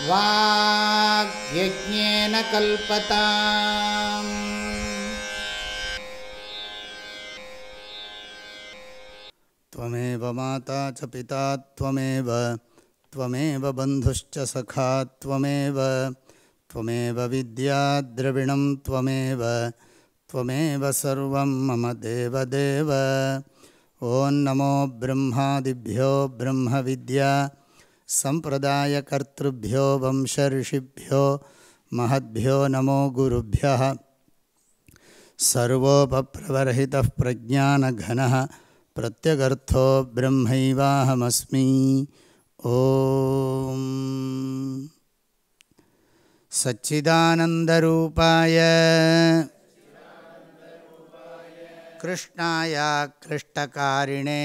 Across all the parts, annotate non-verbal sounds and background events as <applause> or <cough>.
वाग्यज्ञेन कल्पताम्। त्वमेव माता च पिता, त्वमेव त्वमेव बन्धुश्च सखा, त्वमेव त्वमेव विद्याद्रविणं त्वमेव त्वमेव सर्वं मम देवदेव। ॐ नमो ब्रह्मादिभ्यो ब्रह्मविद्या। सम्प्रदायकर्तृभ्यो वंशऋषिभ्यो महद्भ्यो नमो गुरुभ्यः। सर्वोपप्रवर्हितः प्रज्ञानघनः प्रत्यगर्थो ब्रह्मैवाहमस्मि। ॐ। सच्चिदानन्दरूपाय। कृष्णाय कृष्टकारिणे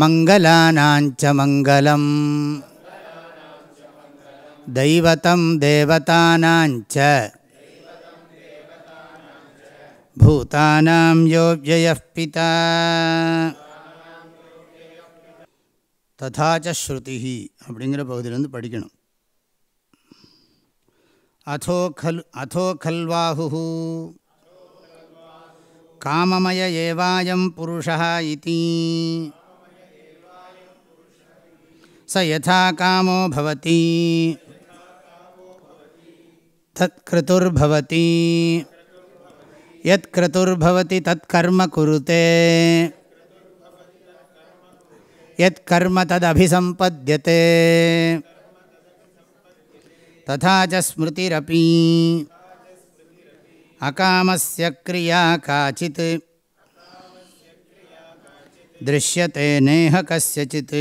मङ्गलानाञ्च मङ्गलम् दैवतं देवतानाञ्च भूतानां यो व्ययः पिता ததா ச ஸ்ருதி அப்படிங்கிற பகுதியிலேருந்து படிக்கணும் அதோ கல் அதோ கல்வாஹு காமமய ஏவாயம் புருஷா இதி ச யதா காமோ பவதி தத் கிருத்துர்பவதி யத் கிருத்துர்பவதி தத் கர்ம குருத்தே யத் கர்ம ததபிசம்பத்தியதே ததா ஸ்மிருதிரபி அகாமஸ்ய கிரியா காச்சித் திருஷ்யத்தை நேக கசித்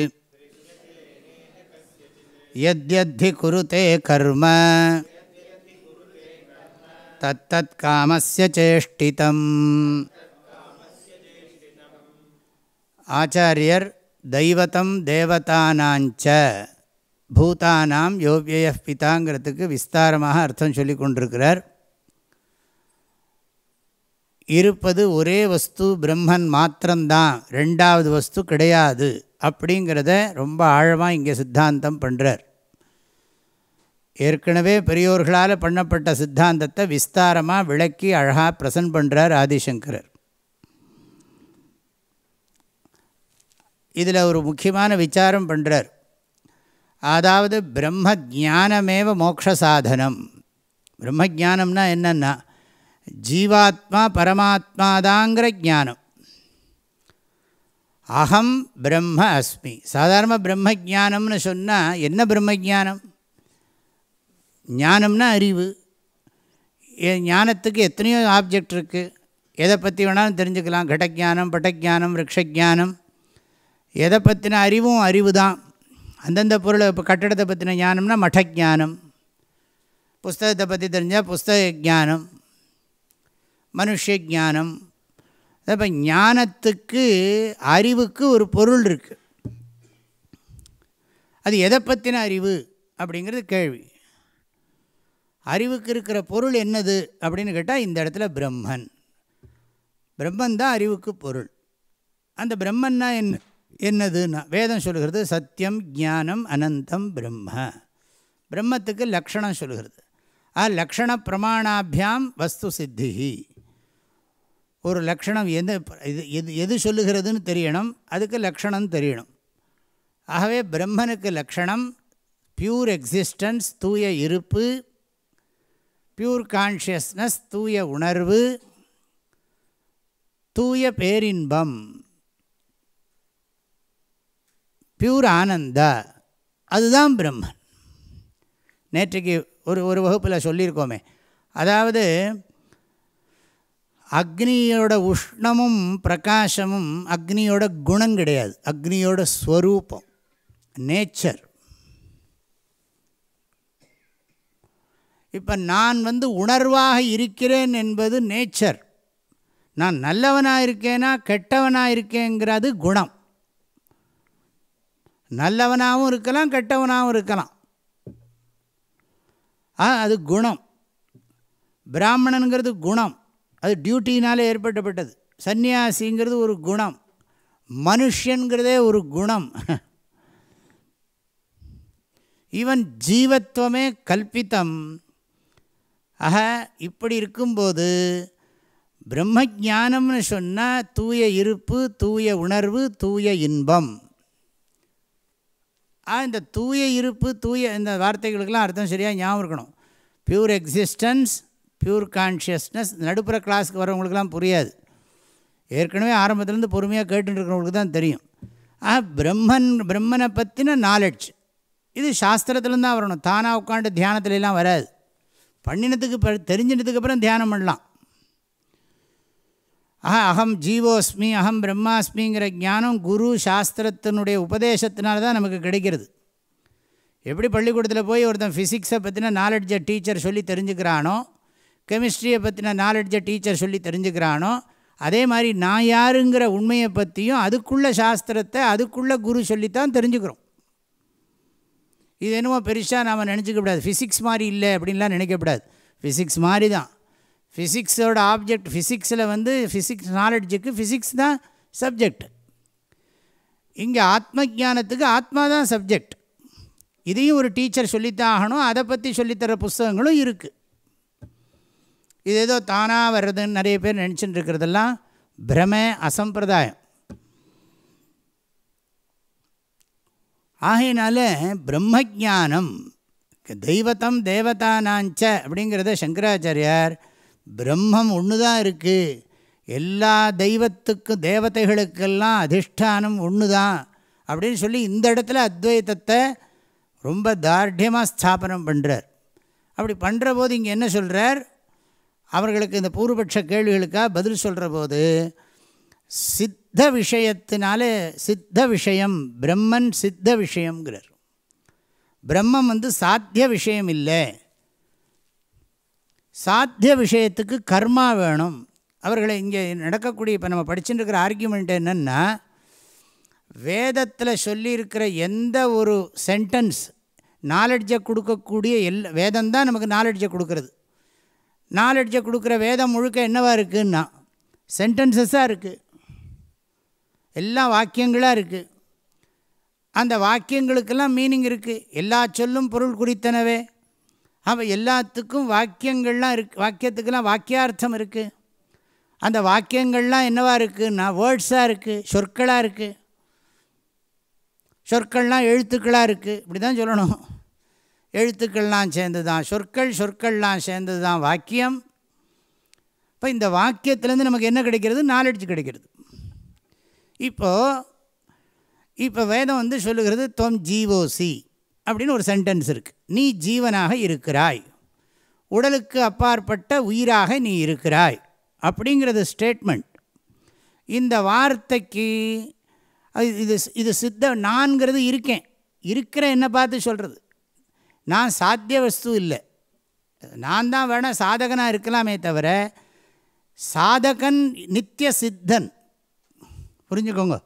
यद्यद्धि कुरुते कर्म तत्तत्कामस्य चेष्टितम् आचार्यर् தெய்வத்தம் தேவதானாஞ்ச பூதானாம் யோவிய பிதாங்கிறதுக்கு விஸ்தாரமாக அர்த்தம் சொல்லி கொண்டிருக்கிறார் இருப்பது ஒரே வஸ்து பிரம்மன் மாத்திரம்தான் ரெண்டாவது வஸ்து கிடையாது அப்படிங்கிறத ரொம்ப ஆழமாக இங்கே சித்தாந்தம் பண்ணுறார் ஏற்கனவே பெரியோர்களால் பண்ணப்பட்ட சித்தாந்தத்தை விஸ்தாரமாக விளக்கி அழகாக பிரசன்ட் பண்ணுறார் ஆதிசங்கரர். இதில் ஒரு முக்கியமான விசாரம் பண்ணுறார் அதாவது பிரம்ம ஜானமேவ மோக்ஷ சாதனம். பிரம்ம ஜானம்னா என்னென்னா ஜீவாத்மா பரமாத்மாதாங்கிற ஜானம் அகம் பிரம்ம அஸ்மி. சாதாரண பிரம்ம ஜானம்னு சொன்னால் என்ன பிரம்ம ஜானம் ஞானம்னா அறிவு. ஞானத்துக்கு எத்தனையோ ஆப்ஜெக்ட் இருக்குது எதை பற்றி வேணாலும் தெரிஞ்சுக்கலாம். கடஜானம் பட்டஜானம் ரிக்ஷஜானம். எதை பற்றின அறிவும் அறிவு தான் அந்தந்த பொருளை இப்போ கட்டடத்தை பற்றின ஞானம்னா மட்டஜானம். புஸ்தகத்தை பற்றி தெரிஞ்சால் புஸ்தக ஜானம் மனுஷ ஜானம் இப்போ ஞானத்துக்கு அறிவுக்கு ஒரு பொருள் இருக்குது அது எதை பற்றின அறிவு அப்படிங்கிறது கேள்வி. அறிவுக்கு இருக்கிற பொருள் என்னது அப்படின்னு கேட்டால் இந்த இடத்துல பிரம்மன். பிரம்மன் தான் அறிவுக்கு பொருள். அந்த பிரம்மன்னா என்ன என்னதுன்னா வேதம் சொல்லுகிறது சத்தியம் ஞானம் அனந்தம் பிரம்ம. பிரம்மத்துக்கு லக்ஷணம் சொல்லுகிறது. ஆ லக்ஷண பிரமாணாபியாம் வஸ்து சித்தி ஒரு லக்ஷணம் எது இது எது எது சொல்லுகிறதுன்னு தெரியணும். அதுக்கு லக்ஷணம் தெரியணும். ஆகவே பிரம்மனுக்கு லக்ஷணம் பியூர் எக்ஸிஸ்டன்ஸ் தூய இருப்பு பியூர் கான்ஷியஸ்னஸ் தூய உணர்வு தூய பேரின்பம் பியூர் ஆனந்தா. அதுதான் பிரம்மன். நேற்றைக்கு ஒரு ஒரு வகுப்பில் சொல்லியிருக்கோமே. அதாவது அக்னியோட உஷ்ணமும் பிரகாசமும் அக்னியோட குணம் கிடையாது. அக்னியோட ஸ்வரூபம் நேச்சர் இப்போ நான் வந்து உணர்வாக இருக்கிறேன் என்பது நேச்சர் நான் நல்லவனாக இருக்கேனா கெட்டவனாக இருக்கேங்கிறது குணம். நல்லவனாகவும் இருக்கலாம் கெட்டவனாகவும் இருக்கலாம். ஆ அது குணம். பிராமணனுங்கிறது குணம். அது டியூட்டினால் ஏற்பட்டப்பட்டது சந்நியாசிங்கிறது ஒரு குணம். மனுஷங்கிறதே ஒரு குணம். ஈவன் ஜீவத்துவமே கல்பித்தம். ஆக இப்படி இருக்கும்போது பிரம்ம ஞானம்னு சொன்னால் தூய இருப்பு தூய உணர்வு தூய இன்பம். ஆ இந்த தூய இருப்பு தூய இந்த வார்த்தைகளுக்கெல்லாம் அர்த்தம் சரியாக ஞாபகம் இருக்கணும். ப்யூர் எக்ஸிஸ்டன்ஸ் ப்யூர் கான்ஷியஸ்னஸ் நடுப்புற கிளாஸுக்கு வரவங்களுக்கெல்லாம் புரியாது. ஏற்கனவே ஆரம்பத்துலேருந்து பொறுமையாக கேட்டுருக்கிறவங்களுக்கு தான் தெரியும். ஆ பிரம்மன் பிரம்மனை பற்றின நாலெட்ஜ் இது சாஸ்திரத்துலேருந்து தான் வரணும். தானாக உட்காந்து தியானத்துலலாம் வராது. பண்ணினதுக்கு ப தியானம் பண்ணலாம். ஆஹா அகம் ஜீவோஸ்மி அகம் பிரம்மாஸ்மிங்கிற ஞானம் குரு சாஸ்திரத்தினுடைய உபதேசத்தினால தான் நமக்கு கிடைக்கிறது. எப்படி பள்ளிக்கூடத்தில் போய் ஒருத்தன் ஃபிசிக்ஸை பற்றின நாலெட்ஜை டீச்சர் சொல்லி தெரிஞ்சுக்கிறானோ கெமிஸ்ட்ரியை பற்றின நாலெட்ஜை டீச்சர் சொல்லி தெரிஞ்சுக்கிறானோ அதே மாதிரி நான் யாருங்கிற உண்மையை பற்றியும் அதுக்குள்ளே சாஸ்திரத்தை அதுக்குள்ளே குரு சொல்லித்தான் தெரிஞ்சுக்கிறோம். இது என்னமோ பெருசாக நாம் நினச்சிக்கப்படாது ஃபிசிக்ஸ் மாதிரி இல்லை அப்படின்லாம் நினைக்கக்கூடாது ஃபிசிக்ஸ் மாதிரி தான். ஃபிசிக்ஸோட ஆப்ஜெக்ட் ஃபிசிக்ஸில் வந்து ஃபிசிக்ஸ் நாலெட்ஜுக்கு ஃபிசிக்ஸ் தான் சப்ஜெக்ட் இங்கே ஆத்ம ஜானத்துக்கு ஆத்மா தான் சப்ஜெக்ட் இதையும் ஒரு டீச்சர் சொல்லித்தான் ஆகணும். அதை பற்றி சொல்லித்தர புஸ்தகங்களும் இருக்குது இது ஏதோ தானாக வர்றதுன்னு நிறைய பேர் நினச்சிட்டு இருக்கிறதெல்லாம் பிரம அசம்பிரதாயம். ஆகையினால பிரம்மஜானம் தெய்வத்தம் தேவதானாஞ்ச அப்படிங்கிறத சங்கராச்சாரியார் பிரம்மம் ஒன்று தான் இருக்குது எல்லா தெய்வத்துக்கும் தேவதைகளுக்கெல்லாம் அதிஷ்டானம் ஒன்று தான் அப்படின்னு சொல்லி இந்த இடத்துல அத்வைத்தத்தை ரொம்ப தார்டியமாக ஸ்தாபனம் பண்ணுறார் அப்படி பண்ணுற போது இங்கே என்ன சொல்கிறார் அவர்களுக்கு இந்த பூர்வபட்ச கேள்விகளுக்காக பதில் சொல்கிற போது சித்த விஷயத்தினாலே சித்த விஷயம் பிரம்மன் சித்த விஷயங்கிறார் பிரம்மம் வந்து சாத்திய விஷயம் இல்லை. சாத்திய விஷயத்துக்கு கர்மா வேணும். அவர்களை இங்கே நடக்கக்கூடிய இப்போ நம்ம படிச்சுட்டு இருக்கிற ஆர்கியூமெண்ட் என்னென்னா வேதத்தில் சொல்லியிருக்கிற எந்த ஒரு சென்டென்ஸ் நாலெட்ஜை கொடுக்கக்கூடிய எல் வேதம் தான் நமக்கு நாலெட்ஜை கொடுக்கறது. நாலெட்ஜை கொடுக்குற வேதம் முழுக்க என்னவாக இருக்குன்னா சென்டென்சஸாக இருக்குது எல்லா வாக்கியங்களாக இருக்குது அந்த வாக்கியங்களுக்கெல்லாம் மீனிங் இருக்குது எல்லா சொல்லும் பொருள் குறித்தனவே அப்போ எல்லாத்துக்கும் வாக்கியங்கள்லாம் இருக்கு வாக்கியத்துக்கெல்லாம் வாக்கியார்த்தம் இருக்குது அந்த வாக்கியங்கள்லாம் என்னவாக இருக்குதுன்னா வேர்ட்ஸாக இருக்குது சொற்களாக இருக்குது சொற்கள்லாம் எழுத்துக்களாக இருக்குது இப்படி தான் சொல்லணும். எழுத்துக்கள்லாம் சேர்ந்து தான் சொற்கள் சொற்கள்லாம் சேர்ந்தது தான் வாக்கியம். இப்போ இந்த வாக்கியத்துலேருந்து நமக்கு என்ன கிடைக்கிறது? நாலெட்ஜ் கிடைக்கிறது. இப்போது இப்போ வேதம் வந்து சொல்லுகிறது தொம் ஜீவோசி அப்படின்னு ஒரு சென்டென்ஸ் இருக்குது நீ ஜீவனாக இருக்கிறாய். உடலுக்கு அப்பாற்பட்ட உயிராக நீ இருக்கிறாய். அப்படிங்கிறது ஸ்டேட்மெண்ட் இந்த வார்த்தைக்கு இது இது சித்த நான்கிறது இருக்கேன். இருக்கிற என்ன பார்த்து சொல்கிறது நான் சாத்திய வஸ்து இல்லை. நான் தான் வேணால் சாதகனாக இருக்கலாமே தவிர சாதகன் நித்திய சித்தன். புரிஞ்சுக்கோங்க.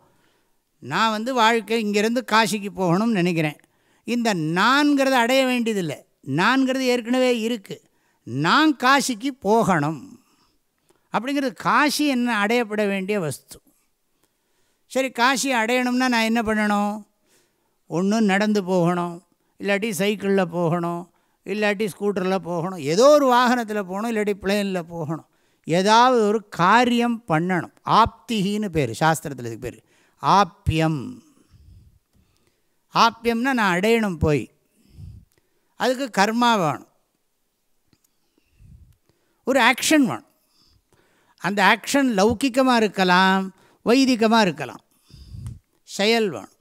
நான் வந்து வாழ்க்கை இங்கேருந்து காசிக்கு போகணும்னு நினைக்கிறேன். இந்த நான்கிறத அடைய வேண்டியதில்லை. நான்கிறது ஏற்கனவே இருக்குது நான் காசிக்கு போகணும். அப்படிங்கிறது காசி என்ன அடையப்பட வேண்டிய வஸ்து. சரி காசி அடையணும்னா நான் என்ன பண்ணணும்? ஒன்று நடந்து போகணும். இல்லாட்டி சைக்கிளில் போகணும் இல்லாட்டி ஸ்கூட்டரில் போகணும் ஏதோ ஒரு வாகனத்தில் போகணும் இல்லாட்டி பிளேனில் போகணும். ஏதாவது ஒரு காரியம் பண்ணணும். ஆப்திகின்னு பேர் சாஸ்திரத்தில் இதுக்கு பேர். ஆப்பியம் ஆப்பியம்னா நான் அடையணும் போய். அதுக்கு கர்மா வேணும். ஒரு ஆக்ஷன் வேணும். அந்த ஆக்ஷன் லௌக்கிகமாக இருக்கலாம் வைதிகமாக இருக்கலாம். செயல் வேணும்.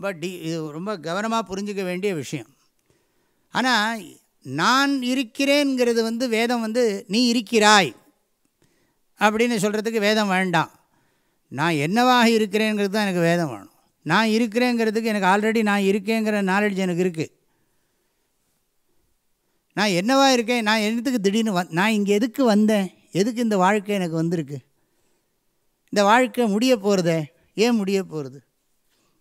ரொம்ப டி ரொம்ப கவனமாக புரிஞ்சிக்க வேண்டிய விஷயம். ஆனால் நான் இருக்கிறேங்கிறது வந்து வேதம் வந்து நீ இருக்கிறாய் அப்படின்னு சொல்கிறதுக்கு வேதம் வேண்டாம். நான் என்னவாக இருக்கிறேங்கிறது தான் எனக்கு வேதம் வேணும். நான் இருக்கிறேங்கிறதுக்கு எனக்கு ஆல்ரெடி நான் இருக்கேங்கிற நாலெட்ஜ் எனக்கு இருக்குது நான் என்னவாக இருக்கேன்? நான் என்னத்துக்கு திடீர்னு வந் நான் இங்கே எதுக்கு வந்தேன்? எதுக்கு இந்த வாழ்க்கை எனக்கு வந்திருக்கு? இந்த வாழ்க்கை முடிய போகிறதே ஏன் முடிய போகிறது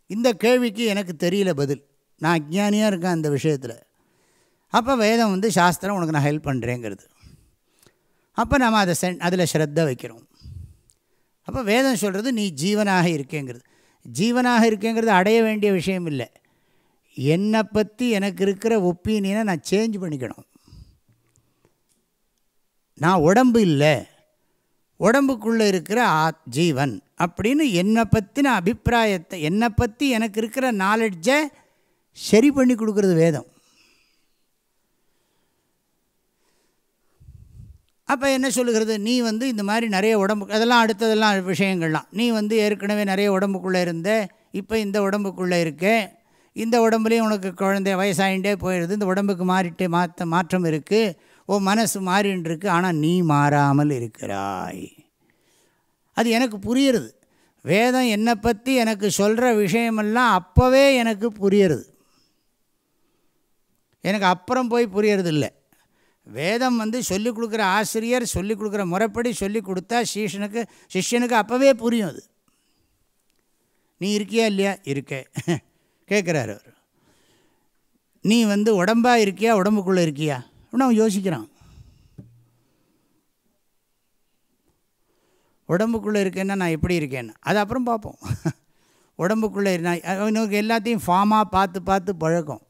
இந்த கேள்விக்கு எனக்கு தெரியல பதில். நான் அஜ்ஞானியாக இருக்கேன் அந்த விஷயத்தில். அப்போ வேதம் வந்து சாஸ்திரம் உனக்கு நான் ஹெல்ப் பண்ணுறேங்கிறது அப்போ நம்ம அதை சென் அதில் ஸ்ரத்த வைக்கிறோம். அப்போ வேதம் சொல்கிறது நீ ஜீவனாக இருக்கேங்கிறது. ஜீவனாக இருக்கேங்கிறது அடைய வேண்டிய விஷயம் இல்லை. என்னை பற்றி எனக்கு இருக்கிற ஒப்பீனியனை நான் சேஞ்ச் பண்ணிக்கணும். நான் உடம்பு இல்லை. உடம்புக்குள்ளே இருக்கிற ஆ ஜீவன். அப்படின்னு என்னை பற்றின அபிப்பிராயத்தை என்னை பற்றி எனக்கு இருக்கிற நாலெட்ஜை சரி பண்ணி கொடுக்குறது வேதம். அப்போ என்ன சொல்லுகிறது? நீ வந்து இந்த மாதிரி நிறைய உடம்பு அதெல்லாம் அடுத்ததெல்லாம் விஷயங்கள்லாம். நீ வந்து ஏற்கனவே நிறைய உடம்புக்குள்ளே இருந்த இப்போ இந்த உடம்புக்குள்ளே இருக்க. இந்த உடம்புலேயும் உனக்கு குழந்தை வயசாகிட்டே போயிடுது. இந்த உடம்புக்கு மாறிட்டு மாற்ற மாற்றம் இருக்குது ஓ மனசு மாறின்னு இருக்கு ஆனால் நீ மாறாமல் இருக்கிறாய். அது எனக்கு புரியுறது. வேதம் என்னை பற்றி எனக்கு சொல்கிற விஷயமெல்லாம் அப்போவே எனக்கு புரியுறது. எனக்கு அப்புறம் போய் புரியறது இல்லை வேதம் வந்து சொல்லிக் கொடுக்குற ஆசிரியர் சொல்லிக் கொடுக்குற முறைப்படி சொல்லி கொடுத்தா சீஷனுக்கு சிஷ்யனுக்கு அப்போவே புரியும் அது. நீ இருக்கியா இல்லையா? இருக்கே. <laughs> கேட்குறாரு அவர். நீ வந்து உடம்பாக இருக்கியா? உடம்புக்குள்ளே இருக்கியா? அப்படின்னு அவன் யோசிக்கிறான். உடம்புக்குள்ளே இருக்கேன்னா நான் எப்படி இருக்கேன்னு? அது அப்புறம் பார்ப்போம். <laughs> உடம்புக்குள்ளே நான் அவனுக்கு எல்லாத்தையும் ஃபார்மாக பார்த்து பார்த்து பழக்கம்.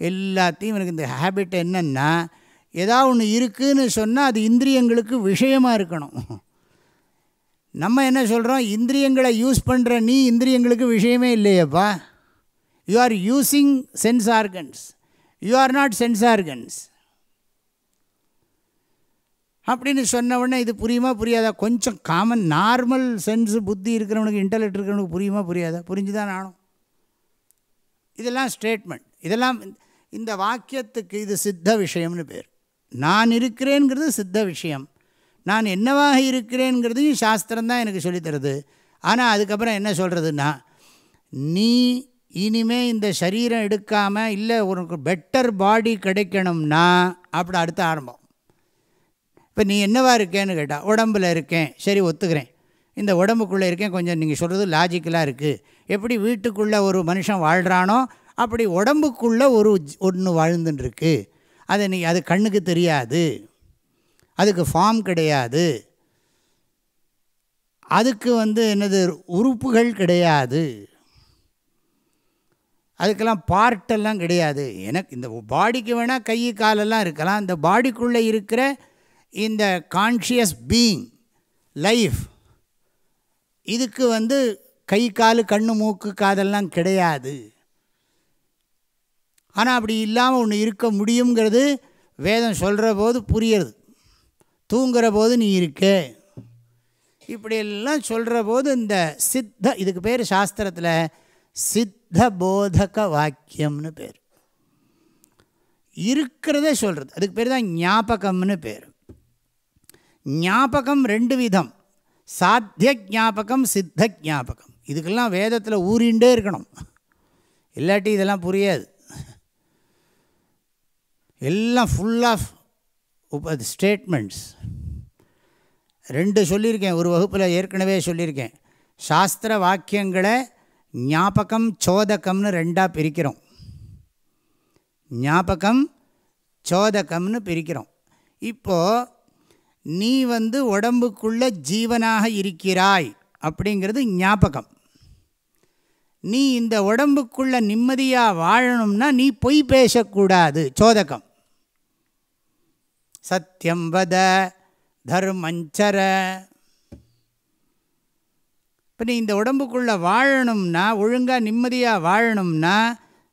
எல்லாத்தையும் இவனுக்கு இந்த ஹேபிட் என்னென்னா ஏதாவது ஒன்று இருக்குதுன்னு சொன்னால் அது இந்திரியங்களுக்கு விஷயமாக இருக்கணும். நம்ம என்ன சொல்கிறோம் இந்திரியங்களை யூஸ் பண்ணுற நீ இந்திரியங்களுக்கு விஷயமே இல்லையப்பா. You are using sense organs you are not sense organs அப்படின்னு சொன்ன உடனே இது புரியுமா புரியாதா? கொஞ்சம் காமன் நார்மல் சென்ஸு புத்தி இருக்கிறவனுக்கு இன்டலெக்ட் இருக்கிறவனுக்கு புரியுமா புரியாதா? புரிஞ்சு தான் ஆனும் இதெல்லாம் ஸ்டேட்மெண்ட் இதெல்லாம் இந்த வாக்கியத்துக்கு இது சித்த விஷயம்னு பேர். நான் இருக்கிறேங்கிறது சித்த விஷயம். நான் என்னவாக இருக்கிறேங்கிறதையும் சாஸ்திரம் தான் எனக்கு சொல்லித்தருது. ஆனால் அதுக்கப்புறம் என்ன சொல்கிறதுன்னா நீ இனிமே இந்த சரீரம் எடுக்காமல் இல்லை உனக்கு பெட்டர் பாடி கிடைக்கணும்னா அப்படி அடுத்த ஆரம்பம். இப்போ நீ என்னவா இருக்கேன்னு கேட்டால் உடம்பில் இருக்கேன். சரி ஒத்துக்கிறேன். இந்த உடம்புக்குள்ளே இருக்கேன் கொஞ்சம் நீங்கள் சொல்கிறது லாஜிக்கலாக இருக்குது எப்படி வீட்டுக்குள்ளே ஒரு மனுஷன் வாழ்கிறானோ அப்படி உடம்புக்குள்ளே ஒரு ஒன்று வாழ்ந்துட்டுருக்கு அதை நீ அது கண்ணுக்கு தெரியாது. அதுக்கு ஃபார்ம் கிடையாது. அதுக்கு வந்து என்னது உறுப்புகள் கிடையாது. அதுக்கெல்லாம் பார்ட்டெல்லாம் கிடையாது. எனக்கு இந்த பாடிக்கு வேணால் கை காலெல்லாம் இருக்கலாம். இந்த பாடிக்குள்ளே இருக்கிற இந்த கான்ஷியஸ் பீயிங் லைஃப் இதுக்கு வந்து கை கால் கண்ணு மூக்கு காதெல்லாம் கிடையாது. ஆனால் அப்படி இல்லாமல் ஒன்று இருக்க முடியுங்கிறது வேதம் சொல்கிற போது புரியுறது. தூங்குற போது நீ இருக்க. இப்படியெல்லாம் சொல்கிற போது இந்த சித்த இதுக்கு பேர் சாஸ்திரத்தில் சித்த போதக வாக்கியம்னு பேர். இருக்கிறத சொல்கிறது அதுக்கு பேர் தான் ஞாபகம்னு பேர். ஞாபகம் ரெண்டு விதம். சாத்திய ஞாபகம் சித்த ஞாபகம் இதுக்கெல்லாம் வேதத்தில் ஊறிண்டே இருக்கணும். இல்லாட்டி இதெல்லாம் புரியாது. எல்லாம் ஃபுல் ஆஃப் உப ஸ்டேட்மெண்ட்ஸ் ரெண்டு சொல்லியிருக்கேன். ஒரு வகுப்பில் ஏற்கனவே சொல்லியிருக்கேன். சாஸ்திர வாக்கியங்களை ஞாபகம் சோதகம்னு ரெண்டாக பிரிக்கிறோம். ஞாபகம் சோதகம்னு பிரிக்கிறோம். இப்போது நீ வந்து உடம்புக்குள்ள ஜீவனாக இருக்கிறாய் அப்படிங்கிறது ஞாபகம். நீ இந்த உடம்புக்குள்ள நிம்மதியாக வாழணும்னா நீ பொய் பேசக்கூடாது சோதகம். சத்தியம் வத தர்மஞ்சர இப்போ நீ இந்த உடம்புக்குள்ளே வாழணும்னா ஒழுங்காக நிம்மதியாக வாழணும்னா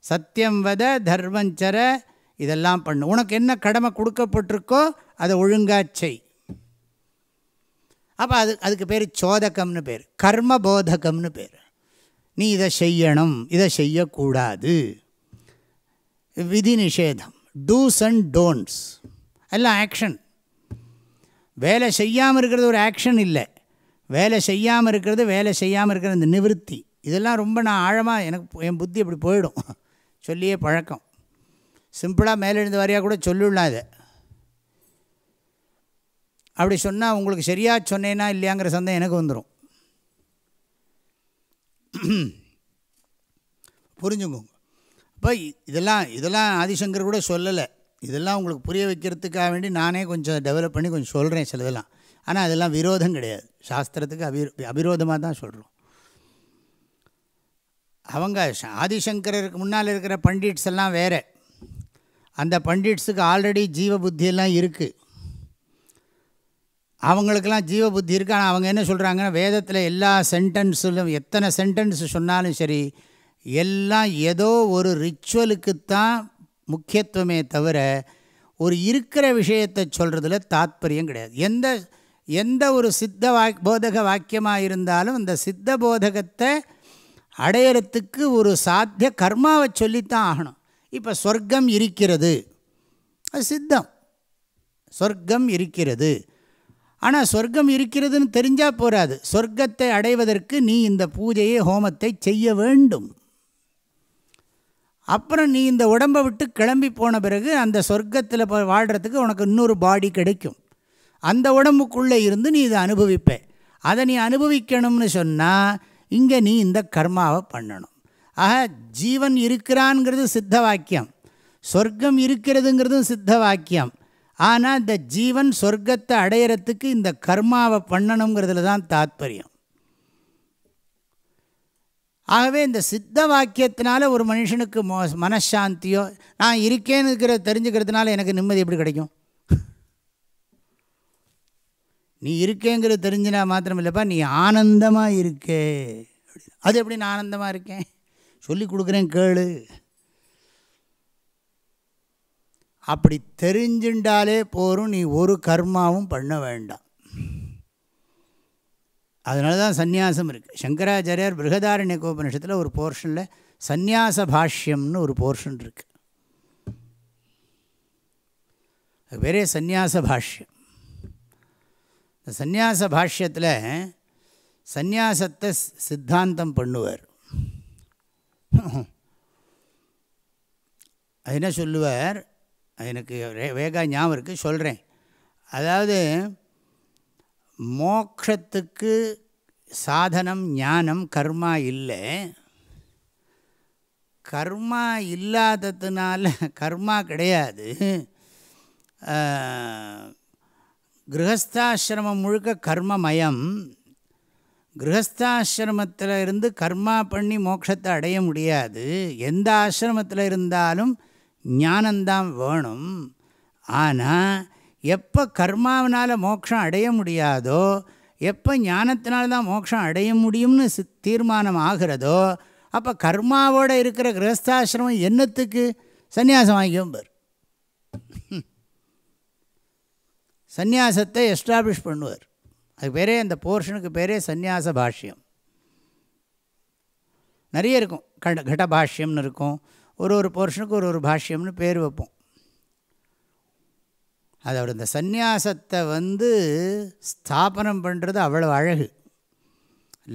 சத்தியம் வத தர்மஞ்சர இதெல்லாம் பண்ணு. உனக்கு என்ன கடமை கொடுக்கப்பட்டிருக்கோ அதை ஒழுங்காக செய். அப்போ அது அதுக்கு பேர் சோதகம்னு பேர். கர்ம போதகம்னு பேர். நீ இதை செய்யணும் இதை செய்யக்கூடாது. விதி நிஷேதம் டூஸ் அண்ட் டோன்ட்ஸ் எல்லாம் ஆக்ஷன் வேலை செய்யாமல் இருக்கிறது ஒரு ஆக்ஷன் இல்லை. வேலை செய்யாமல் இருக்கிறது வேலை செய்யாமல் இருக்கிற இந்த நிவிருத்தி. இதெல்லாம் ரொம்ப நான் ஆழமாக எனக்கு என் புத்தி அப்படி போயிடும். <laughs> சொல்லியே பழக்கம். சிம்பிளாக மேலெழுந்து வாரியாக கூட சொல்லிடலாம் இதை. அப்படி சொன்னால் உங்களுக்கு சரியாக சொன்னேன்னா இல்லையாங்கிற சந்தேகம் எனக்கு வந்துடும் புரிஞ்சுக்கோங்க. அப்போ இதெல்லாம் இதெல்லாம் ஆதிசங்கர் கூட சொல்லலை. இதெல்லாம் உங்களுக்கு புரிய வைக்கிறதுக்காக வேண்டி நானே கொஞ்சம் டெவலப் பண்ணி கொஞ்சம் சொல்கிறேன் சிலதெல்லாம். ஆனால் அதெல்லாம் விரோதம் கிடையாது. சாஸ்திரத்துக்கு அபி அபிரோதமாக தான் சொல்கிறோம் அவங்க ஆதிசங்கரருக்கு முன்னால் இருக்கிற பண்டிட்ஸ் எல்லாம் வேறு. அந்த பண்டிட்ஸுக்கு ஆல்ரெடி ஜீவ புத்தியெல்லாம் இருக்குது அவங்களுக்கெல்லாம் ஜீவ புத்தி இருக்குது ஆனால் அவங்க என்ன சொல்கிறாங்கன்னா வேதத்தில் எல்லா சென்டென்ஸிலும் எத்தனை சென்டென்ஸ் சொன்னாலும் சரி எல்லாம் ஏதோ ஒரு ரிச்சுவலுக்குத்தான் முக்கியத்துவமே தவிர ஒரு இருக்கிற விஷயத்தை சொல்கிறதுல தாத்பரியம் கிடையாது. எந்த எந்த ஒரு சித்த வாக் போதக வாக்கியமாக இருந்தாலும் அந்த சித்த போதகத்தை அடையிறத்துக்கு ஒரு சாத்திய கர்மாவை சொல்லித்தான் ஆகணும். இப்போ சொர்க்கம் இருக்கிறது. அது சித்தம். சொர்க்கம் இருக்கிறது. ஆனால் சொர்க்கம் இருக்கிறதுன்னு தெரிஞ்சால் போராது சொர்க்கத்தை அடைவதற்கு நீ இந்த பூஜையை ஹோமத்தை செய்ய வேண்டும். அப்புறம் நீ இந்த உடம்பை விட்டு கிளம்பி போன பிறகு அந்த சொர்க்கத்தில் வாழ்கிறதுக்கு உனக்கு இன்னொரு பாடி கிடைக்கும். அந்த உடம்புக்குள்ளே இருந்து நீ இதை அனுபவிப்ப. அதை நீ அனுபவிக்கணும்னு சொன்னால் இங்கே நீ இந்த கர்மாவை பண்ணணும். ஆக ஜீவன் இருக்கிறான்ங்கிறது சித்த வாக்கியம். சொர்க்கம் இருக்கிறதுங்கிறதும் சித்த வாக்கியம். ஆனால் இந்த ஜீவன் சொர்க்கத்தை அடையிறத்துக்கு இந்த கர்மாவை பண்ணணுங்கிறதுல தான் தாத்பரியம். ஆகவே இந்த சித்த வாக்கியத்தினால ஒரு மனுஷனுக்கு மோ மனசாந்தியோ நான் இருக்கேன்னு தெரிஞ்சுக்கிறதுனால எனக்கு நிம்மதி எப்படி கிடைக்கும்? நீ இருக்கேங்கிறது தெரிஞ்சினா மாத்திரம் இல்லைப்பா நீ ஆனந்தமாக இருக்கே. அது எப்படி நான் ஆனந்தமாக இருக்கேன்? சொல்லி கொடுக்குறேன் கேளு. அப்படி தெரிஞ்சுண்டாலே போரும் நீ ஒரு கர்மாவும் பண்ண வேண்டாம். அதனால தான் சந்நியாசம் இருக்குது சங்கராச்சாரியார் பிருகதாரண்ய கோபனிஷத்தில் ஒரு போர்ஷனில் சந்நியாச பாஷ்யம்னு ஒரு போர்ஷன் இருக்குது அது பேரே சந்நியாச பாஷ்யம். இந்த சந்நியாச பாஷ்யத்தில் சந்நியாசத்தை சித்தாந்தம் பண்ணுவார். அது என்ன சொல்லுவார்? எனக்கு வேகா ஞாபகம் இருக்குது சொல்கிறேன் அதாவது மோக்ஷத்துக்கு சாதனம் ஞானம் கர்மா இல்லை. கர்மா இல்லாததுனால கர்மா கிடையாது. கிரகஸ்தாசிரமம் முழுக்க கர்மமயம். கிரகஸ்தாசிரமத்தில் இருந்து கர்மா பண்ணி மோட்சத்தை அடைய முடியாது. எந்த ஆசிரமத்தில் இருந்தாலும் ஞானந்தான் வேணும். ஆனால் எப்போ கர்மாவினால் மோட்சம் அடைய முடியாதோ எப்போ ஞானத்தினால தான் மோட்சம் அடைய முடியும்னு தீர்மானம் ஆகிறதோ அப்போ கர்மாவோடு இருக்கிற கிரகஸ்தாசிரமம் என்னத்துக்கு? சந்நியாசம் வாங்கிக்கும் பார். சந்நியாசத்தை எஸ்டாப்ளிஷ் பண்ணுவார். அது பேரே அந்த போர்ஷனுக்கு பேரே சந்நியாச பாஷ்யம். நிறைய இருக்கும். கட கட பாஷ்யம்னு இருக்கும். ஒரு ஒரு போர்ஷனுக்கு ஒரு ஒரு பாஷ்யம்னு பேர் வைப்போம். அதோட இந்த சந்நியாசத்தை வந்து ஸ்தாபனம் பண்ணுறது அவ்வளோ அழகு.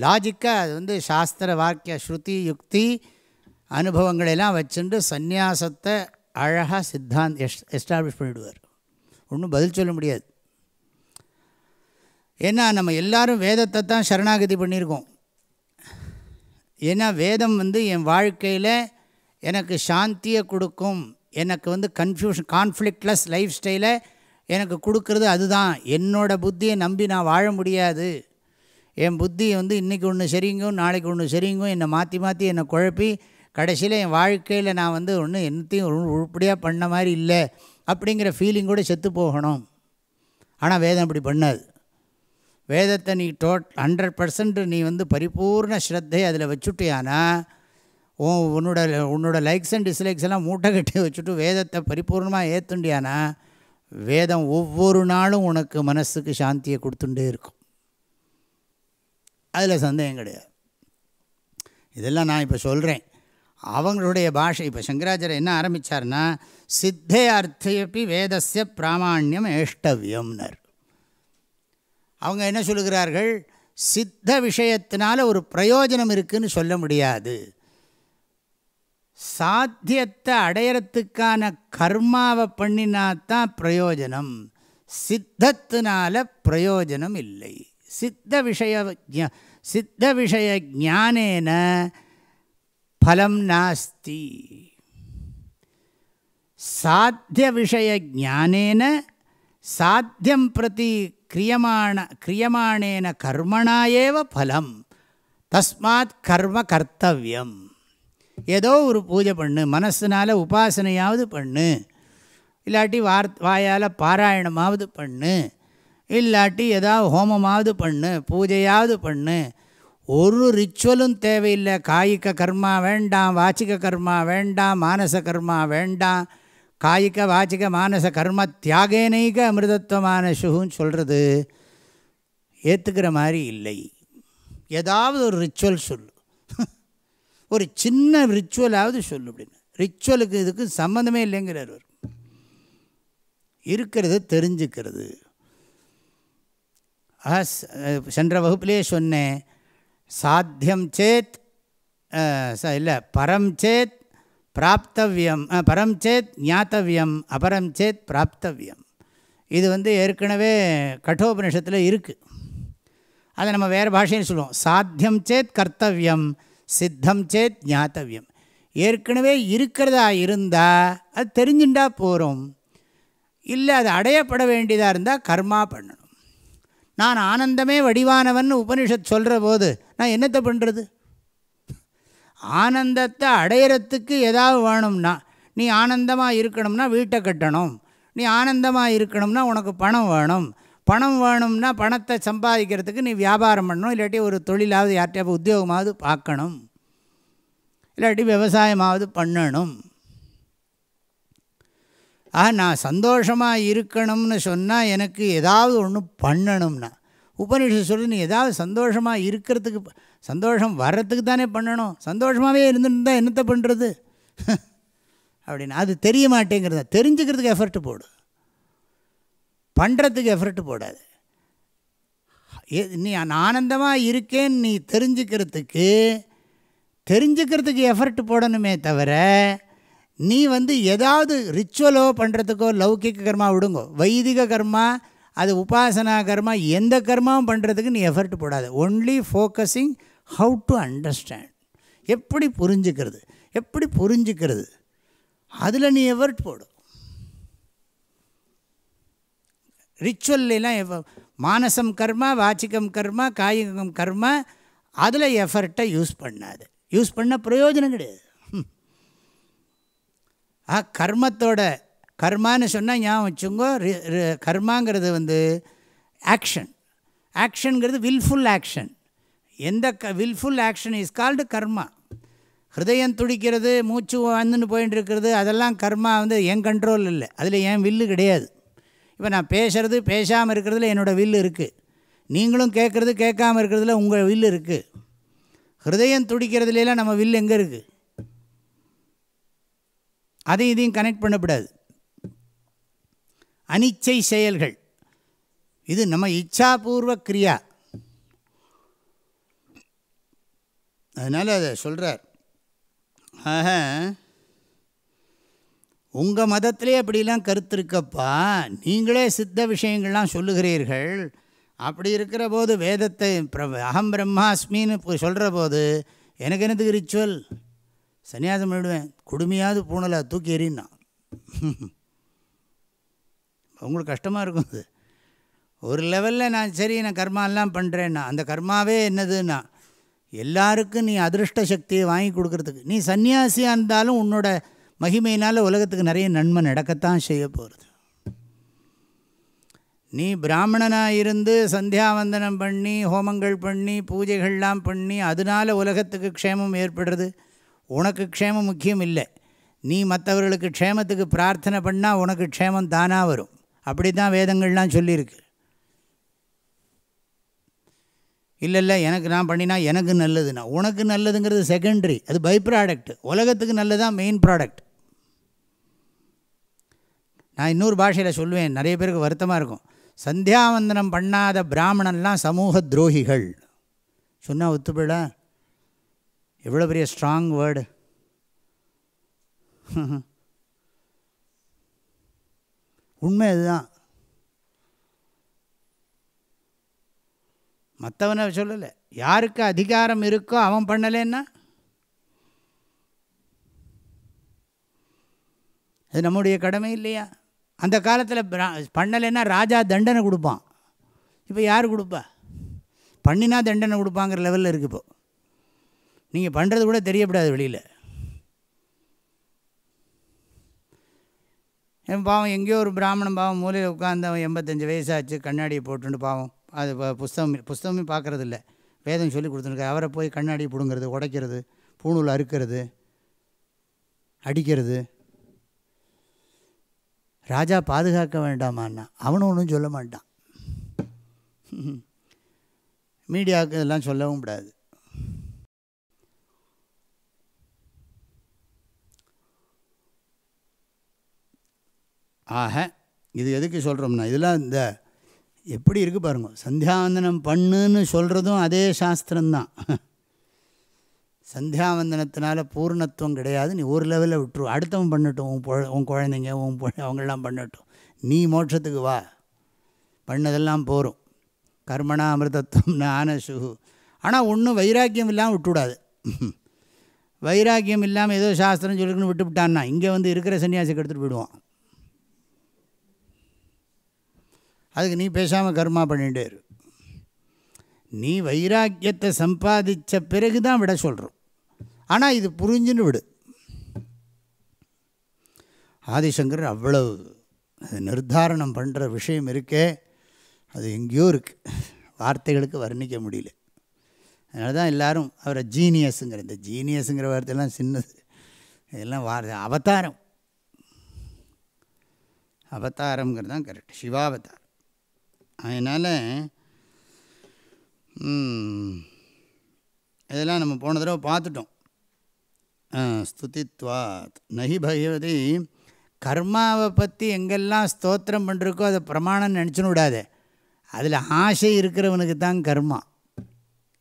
லாஜிக்காக அது வந்து சாஸ்திர வாக்கிய ஸ்ருதி யுக்தி அனுபவங்களெல்லாம் வச்சுட்டு சந்நியாசத்தை அழகாக சித்தாந்த் எஸ் எஸ்டாப்ளிஷ் பண்ணிவிடுவார் ஒன்றும் பதில் சொல்ல முடியாது. ஏன்னா நம்ம எல்லாரும் வேதத்தை தான் சரணாகதி பண்ணியிருக்கோம். ஏன்னா வேதம் வந்து என் வாழ்க்கையில் எனக்கு சாந்தியை கொடுக்கும் எனக்கு வந்து கன்ஃபியூஷன் கான்ஃப்ளிக்ட்லெஸ் லைஃப் ஸ்டைலை எனக்கு கொடுக்கறது அதுதான். என்னோடய புத்தியை நம்பி நான் வாழ முடியாது. என் புத்தி வந்து இன்றைக்கி ஒன்று சரிங்கும் நாளைக்கு ஒன்று சரிங்கும் என்னை மாற்றி மாற்றி என்னை குழப்பி கடைசியில் என் வாழ்க்கையில் நான் வந்து ஒன்று என்னத்தையும் உருப்படியாக பண்ண மாதிரி இல்லை அப்படிங்கிற ஃபீலிங் கூட செத்து போகணும். ஆனால் வேதம் அப்படி பண்ணாது. வேதத்தை நீ டோட் ஹண்ட்ரட் பர்சன்ட் நீ வந்து பரிபூர்ண ஸ்ரத்தை அதில் வச்சுட்டியானா உன் உன்னோட உன்னோட லைக்ஸ் அண்ட் டிஸ்லைக்ஸ் எல்லாம் மூட்டை கட்டி வச்சுட்டு வேதத்தை பரிபூர்ணமாக ஏற்றுண்டியானா வேதம் ஒவ்வொரு நாளும் உனக்கு மனசுக்கு சாந்தியை கொடுத்துட்டே இருக்கும். அதில் சந்தேகம் கிடையாது. இதெல்லாம் நான் இப்போ சொல்கிறேன் அவங்களுடைய பாஷை இப்போ சங்கராச்சாரியர் என்ன ஆரம்பித்தார்னா சித்தே அர்த்தையப்பி வேதஸ்ய பிராமாண்யம் ஏஷ்டவியம்னர். அவங்க என்ன சொல்லுகிறார்கள்? சித்த விஷயத்தினால ஒரு பிரயோஜனம் இருக்குதுன்னு சொல்ல முடியாது. சாத்தியத்தை அடையறத்துக்கான கர்மாவை பண்ணினாத்தான் பிரயோஜனம். சித்தத்தினால பிரயோஜனம் இல்லை. சித்த விஷய சித்த விஷய ஞானேன பலம் நாஸ்தி. சாத்திய விஷய ஜானேன சாத்தியம் பிரதி கிரியமான கிரியமானேன கர்மணா ஏவ ஃபலம் தஸ்மாத் கர்ம கர்த்தவியம். ஏதோ ஒரு பூஜை பண்ணு மனசுனால் உபாசனையாவது பண்ணு. இல்லாட்டி வார் வாயால் பாராயணமாவது பண்ணு. இல்லாட்டி ஏதாவது ஹோமமாவது பண்ணு பூஜையாவது பண்ணு. ஒரு ரிச்சுவலும் தேவையில்லை. காய்க கர்மா வேண்டாம் வாச்சிக கர்மா வேண்டாம் மானச கர்மா வேண்டாம். காய்க வாச்சிக மானச கர்ம தியாகேனைக அமிர்தத்துவமான சுகுன்னு சொல்கிறது ஏற்றுக்கிற மாதிரி இல்லை. ஏதாவது ஒரு ரிச்சுவல் சொல்லு. ஒரு சின்ன ரிச்சுவலாவது சொல்லு அப்படின்னு. ரிச்சுவலுக்கு இதுக்கு சம்மந்தமே இல்லைங்கிறார் அவர். இருக்கிறத தெரிஞ்சுக்கிறது. சென்ற வகுப்பிலே சொன்னேன். சாத்தியம் சேத் இல்லை பரம் சேத் பிராப்தவியம் பரம் சேத் ஞாத்தவியம் அபரம் சேத் பிராப்தவியம். இது வந்து ஏற்கனவே கட்டோபனிஷத்தில் இருக்குது அதை நம்ம வேறு பாஷைன்னு சொல்லுவோம். சாத்தியம் சேத் கர்த்தவியம். சித்தம் சேத் ஞாத்தவியம். ஏற்கனவே இருக்கிறதா இருந்தால் அது தெரிஞ்சுட்டா போகிறோம் இல்லை அது அடையப்பட வேண்டியதாக இருந்தால் கர்மா பண்ணணும். நான் ஆனந்தமே வடிவானவன் உபனிஷத் சொல்கிற போது நான் என்னத்தை பண்ணுறது ஆனந்தத்தை அடையிறத்துக்கு ஏதாவது வேணும்னா நீ ஆனந்தமாக இருக்கணும்னா வீட்டை கட்டணும். நீ ஆனந்தமாக இருக்கணும்னா உனக்கு பணம் வேணும். பணம் வேணும்னா பணத்தை சம்பாதிக்கிறதுக்கு நீ வியாபாரம் பண்ணணும் இல்லாட்டி ஒரு தொழிலாவது யார்கிட்டயாவது உத்தியோகமாவது பார்க்கணும் இல்லாட்டி விவசாயமாவது பண்ணணும். ஆ நான் சந்தோஷமாக இருக்கணும்னு சொன்னால் எனக்கு ஏதாவது ஒன்று பண்ணணும்னா உபநிஷத்து சொல்லி நீ ஏதாவது சந்தோஷமாக இருக்கிறதுக்கு சந்தோஷம் வர்றதுக்கு தானே பண்ணணும் சந்தோஷமாகவே இருந்துட்டு தான் என்னத்தை பண்ணுறது <laughs> அப்படின்னு. அது தெரிய மாட்டேங்கிறத தெரிஞ்சுக்கிறதுக்கு எஃபர்ட் போடு. பண்ணுறதுக்கு எஃபர்ட் போடாது. நீ நான் ஆனந்தமாக இருக்கேன்னு நீ தெரிஞ்சுக்கிறதுக்கு தெரிஞ்சுக்கிறதுக்கு எஃபர்ட் போடணுமே தவிர நீ வந்து ஏதாவது ரிச்சுவலோ பண்ணுறதுக்கோ லௌகிக கர்மா விடுங்கோ. வைதிக கர்மா அது உபாசனா கர்மா எந்த கர்மாவும் பண்ணுறதுக்கு நீ எஃபர்ட் போடாது. Only focusing how to understand எப்படி புரிஞ்சுக்கிறது? எப்படி புரிஞ்சுக்கிறது? அதில் நீ எஃபர்ட் போடும் ரிச்சுவல்லாம் மானசம் கர்மா வாச்சிக்கம் கர்மா காயிகம் கர்மா அதில் எஃபர்ட்டை யூஸ் பண்ணாது. யூஸ் பண்ண பிரயோஜனம் கிடையாது. ஆ கர்மத்தோட கர்மான்னு சொன்னால் ஞாபகம் வச்சுங்கோ ரி- கர்மாங்கிறது வந்து ஆக்ஷன் ஆக்ஷனுங்கிறது வில்ஃபுல் ஆக்ஷன் எந்த க wilful action is called karma. ஹிருதயம் துடிக்கிறது மூச்சு வந்துன்னு போயின்னு இருக்கிறது அதெல்லாம் கர்மா வந்து என் கண்ட்ரோல் இல்லை. அதில் என் வில்லு கிடையாது. இப்போ நான் பேசுகிறது பேசாமல் இருக்கிறதுல என்னோடய வில்லு இருக்குது நீங்களும் கேட்குறது கேட்காம இருக்கிறதுல உங்கள் வில்லு இருக்குது ஹிருதயம் துடிக்கிறதுலாம் நம்ம வில்லு எங்கே இருக்குது அதையும் இதையும் கனெக்ட் பண்ணக்கூடாது. அனிச்சை செயல்கள். இது நம்ம இச்சாபூர்வ கிரியா. அதனால் அதை சொல்கிறார் ஆக உங்கள் மதத்திலே அப்படிலாம் கருத்து இருக்கப்பா நீங்களே சித்த விஷயங்கள்லாம் சொல்லுகிறீர்கள். அப்படி இருக்கிற போது வேதத்தை அகம் பிரம்மாஸ்மின்னு இப்போ சொல்கிற போது எனக்கு என்னதுக்கு ரிச்சுவல் சன்னியாசம் பண்ணிவிடுவேன் கொடுமையாவது பூனலை தூக்கி எறின்னா. <laughs> உங்களுக்கு கஷ்டமாக இருக்கும் அது. ஒரு லெவலில் நான் சரி நான் கர்மாலாம் பண்ணுறேன்னா அந்த கர்மாவே என்னதுன்னா எல்லாருக்கும் நீ அதிருஷ்ட சக்தியை வாங்கி கொடுக்கறதுக்கு. நீ சன்னியாசியாக இருந்தாலும் உன்னோட மகிமையினால் உலகத்துக்கு நிறைய நன்மை நடக்கத்தான் செய்ய போகிறது நீ பிராமணனாக இருந்து சந்தியாவந்தனம் பண்ணி ஹோமங்கள் பண்ணி பூஜைகள்லாம் பண்ணி அதனால் உலகத்துக்கு க்ஷேமம் ஏற்படுறது? உனக்கு க்ஷேமம் முக்கியம் இல்லை. நீ மற்றவர்களுக்கு க்ஷேமத்துக்கு பிரார்த்தனை பண்ணால் உனக்கு க்ஷேமம் தானாக வரும். அப்படி தான் வேதங்கள்லாம் சொல்லியிருக்கு. இல்லை இல்லை எனக்கு நான் பண்ணினா எனக்கு நல்லதுன்னா உனக்கு நல்லதுங்கிறது செகண்டரி அது பை ப்ராடக்ட் உலகத்துக்கு நல்லதான் மெயின் ப்ராடக்ட் நான் இன்னொரு பாஷையில் சொல்லுவேன் நிறைய பேருக்கு வருத்தமாக இருக்கும். சந்தியாவந்தனம் பண்ணாத பிராமணன்லாம் சமூக துரோகிகள். சொன்னால் ஒத்துப்பிடா எவ்வளோ பெரிய ஸ்ட்ராங் வேர்டு <laughs> உண்மை அதுதான். மற்றவனை சொல்லலை. யாருக்கு அதிகாரம் இருக்கோ அவன் பண்ணலைன்னா? அது நம்முடைய கடமை இல்லையா? அந்த காலத்தில் பண்ணலைன்னா ராஜா தண்டனை கொடுப்பான். இப்போ யார் கொடுப்பா? பண்ணினா தண்டனை கொடுப்பாங்கிற லெவலில் இருக்குது இப்போ. நீங்கள் பண்ணுறது கூட தெரியப்படாது வெளியில். என் பாவம் எங்கேயோ ஒரு பிராமணன் பாவம் மூலையில் உட்காந்து அவன் எண்பத்தஞ்சு வயசாச்சு கண்ணாடியை போட்டுன்னு பாவம் அது புஸ்தகம் புஸ்தகமே பார்க்குறது இல்லை வேதம் சொல்லி கொடுத்துருக்கு அவரை போய் கண்ணாடி பிடுங்கிறது உடைக்கிறது பூணூல் அறுக்கிறது அடிக்கிறது. ராஜா பாதுகாக்க வேண்டாமான்னா அவனும் ஒன்றும் சொல்ல மாட்டான். மீடியாவுக்கு இதெல்லாம் சொல்லவும் கூடாது. ஆக இது எதுக்கு சொல்கிறோம்னா இதெல்லாம் இந்த எப்படி இருக்குது பாருங்க. சந்தியாவந்தனம் பண்ணுன்னு சொல்கிறதும் அதே சாஸ்திரம்தான். சந்தியாவந்தனத்தினால பூர்ணத்துவம் கிடையாது. நீ ஒரு லெவலில் விட்டுரு. அடுத்தவன் பண்ணட்டும். உன் பொ உன் குழந்தைங்க உன் அவங்களெலாம் பண்ணட்டும். நீ மோட்சத்துக்கு வா. பண்ணதெல்லாம் போகும் கர்மணா அமிர்தத்துவம் ஆனசு. ஆனால் ஒன்றும் வைராக்கியம் இல்லாமல் விட்டுவிடாது. வைராக்கியம் இல்லாமல் ஏதோ சாஸ்திரம் சொல்லிக்கணும்னு விட்டு விட்டான்னா இங்கே வந்து இருக்கிற சன்னியாசிக்கு எடுத்துகிட்டு போயிடுவான். அதுக்கு நீ பேசாமல் கர்மா பண்ணிகிட்டே இரு. நீ வைராக்கியத்தை சம்பாதிச்ச பிறகு தான் விட சொல்கிறோம் ஆனால் இது புரிஞ்சுன்னு விடு. ஆதிசங்கர் அவ்வளவு அது நிர்தாரணம் பண்ணுற விஷயம் இருக்கே அது எங்கேயோ இருக்குது வார்த்தைகளுக்கு வர்ணிக்க முடியல. அதனால தான் எல்லோரும் அவரை ஜீனியஸுங்கிற இந்த ஜீனியஸுங்கிற வார்த்தையெல்லாம் சின்னது. இதெல்லாம் வார்த்தை அவதாரம். அவதாரங்கிறது தான் கரெக்ட் சிவாவதாரம். அதனால் இதெல்லாம் நம்ம போன தடவை பார்த்துட்டோம். ஸ்துதித்வாத். நகி பகவதி கர்மாவை பற்றி எங்கெல்லாம் ஸ்தோத்திரம் பண்ணுறக்கோ அதை பிரமாணம் நினச்சுன்னு விடாது. அதில் ஆசை இருக்கிறவனுக்கு தான் கர்மா.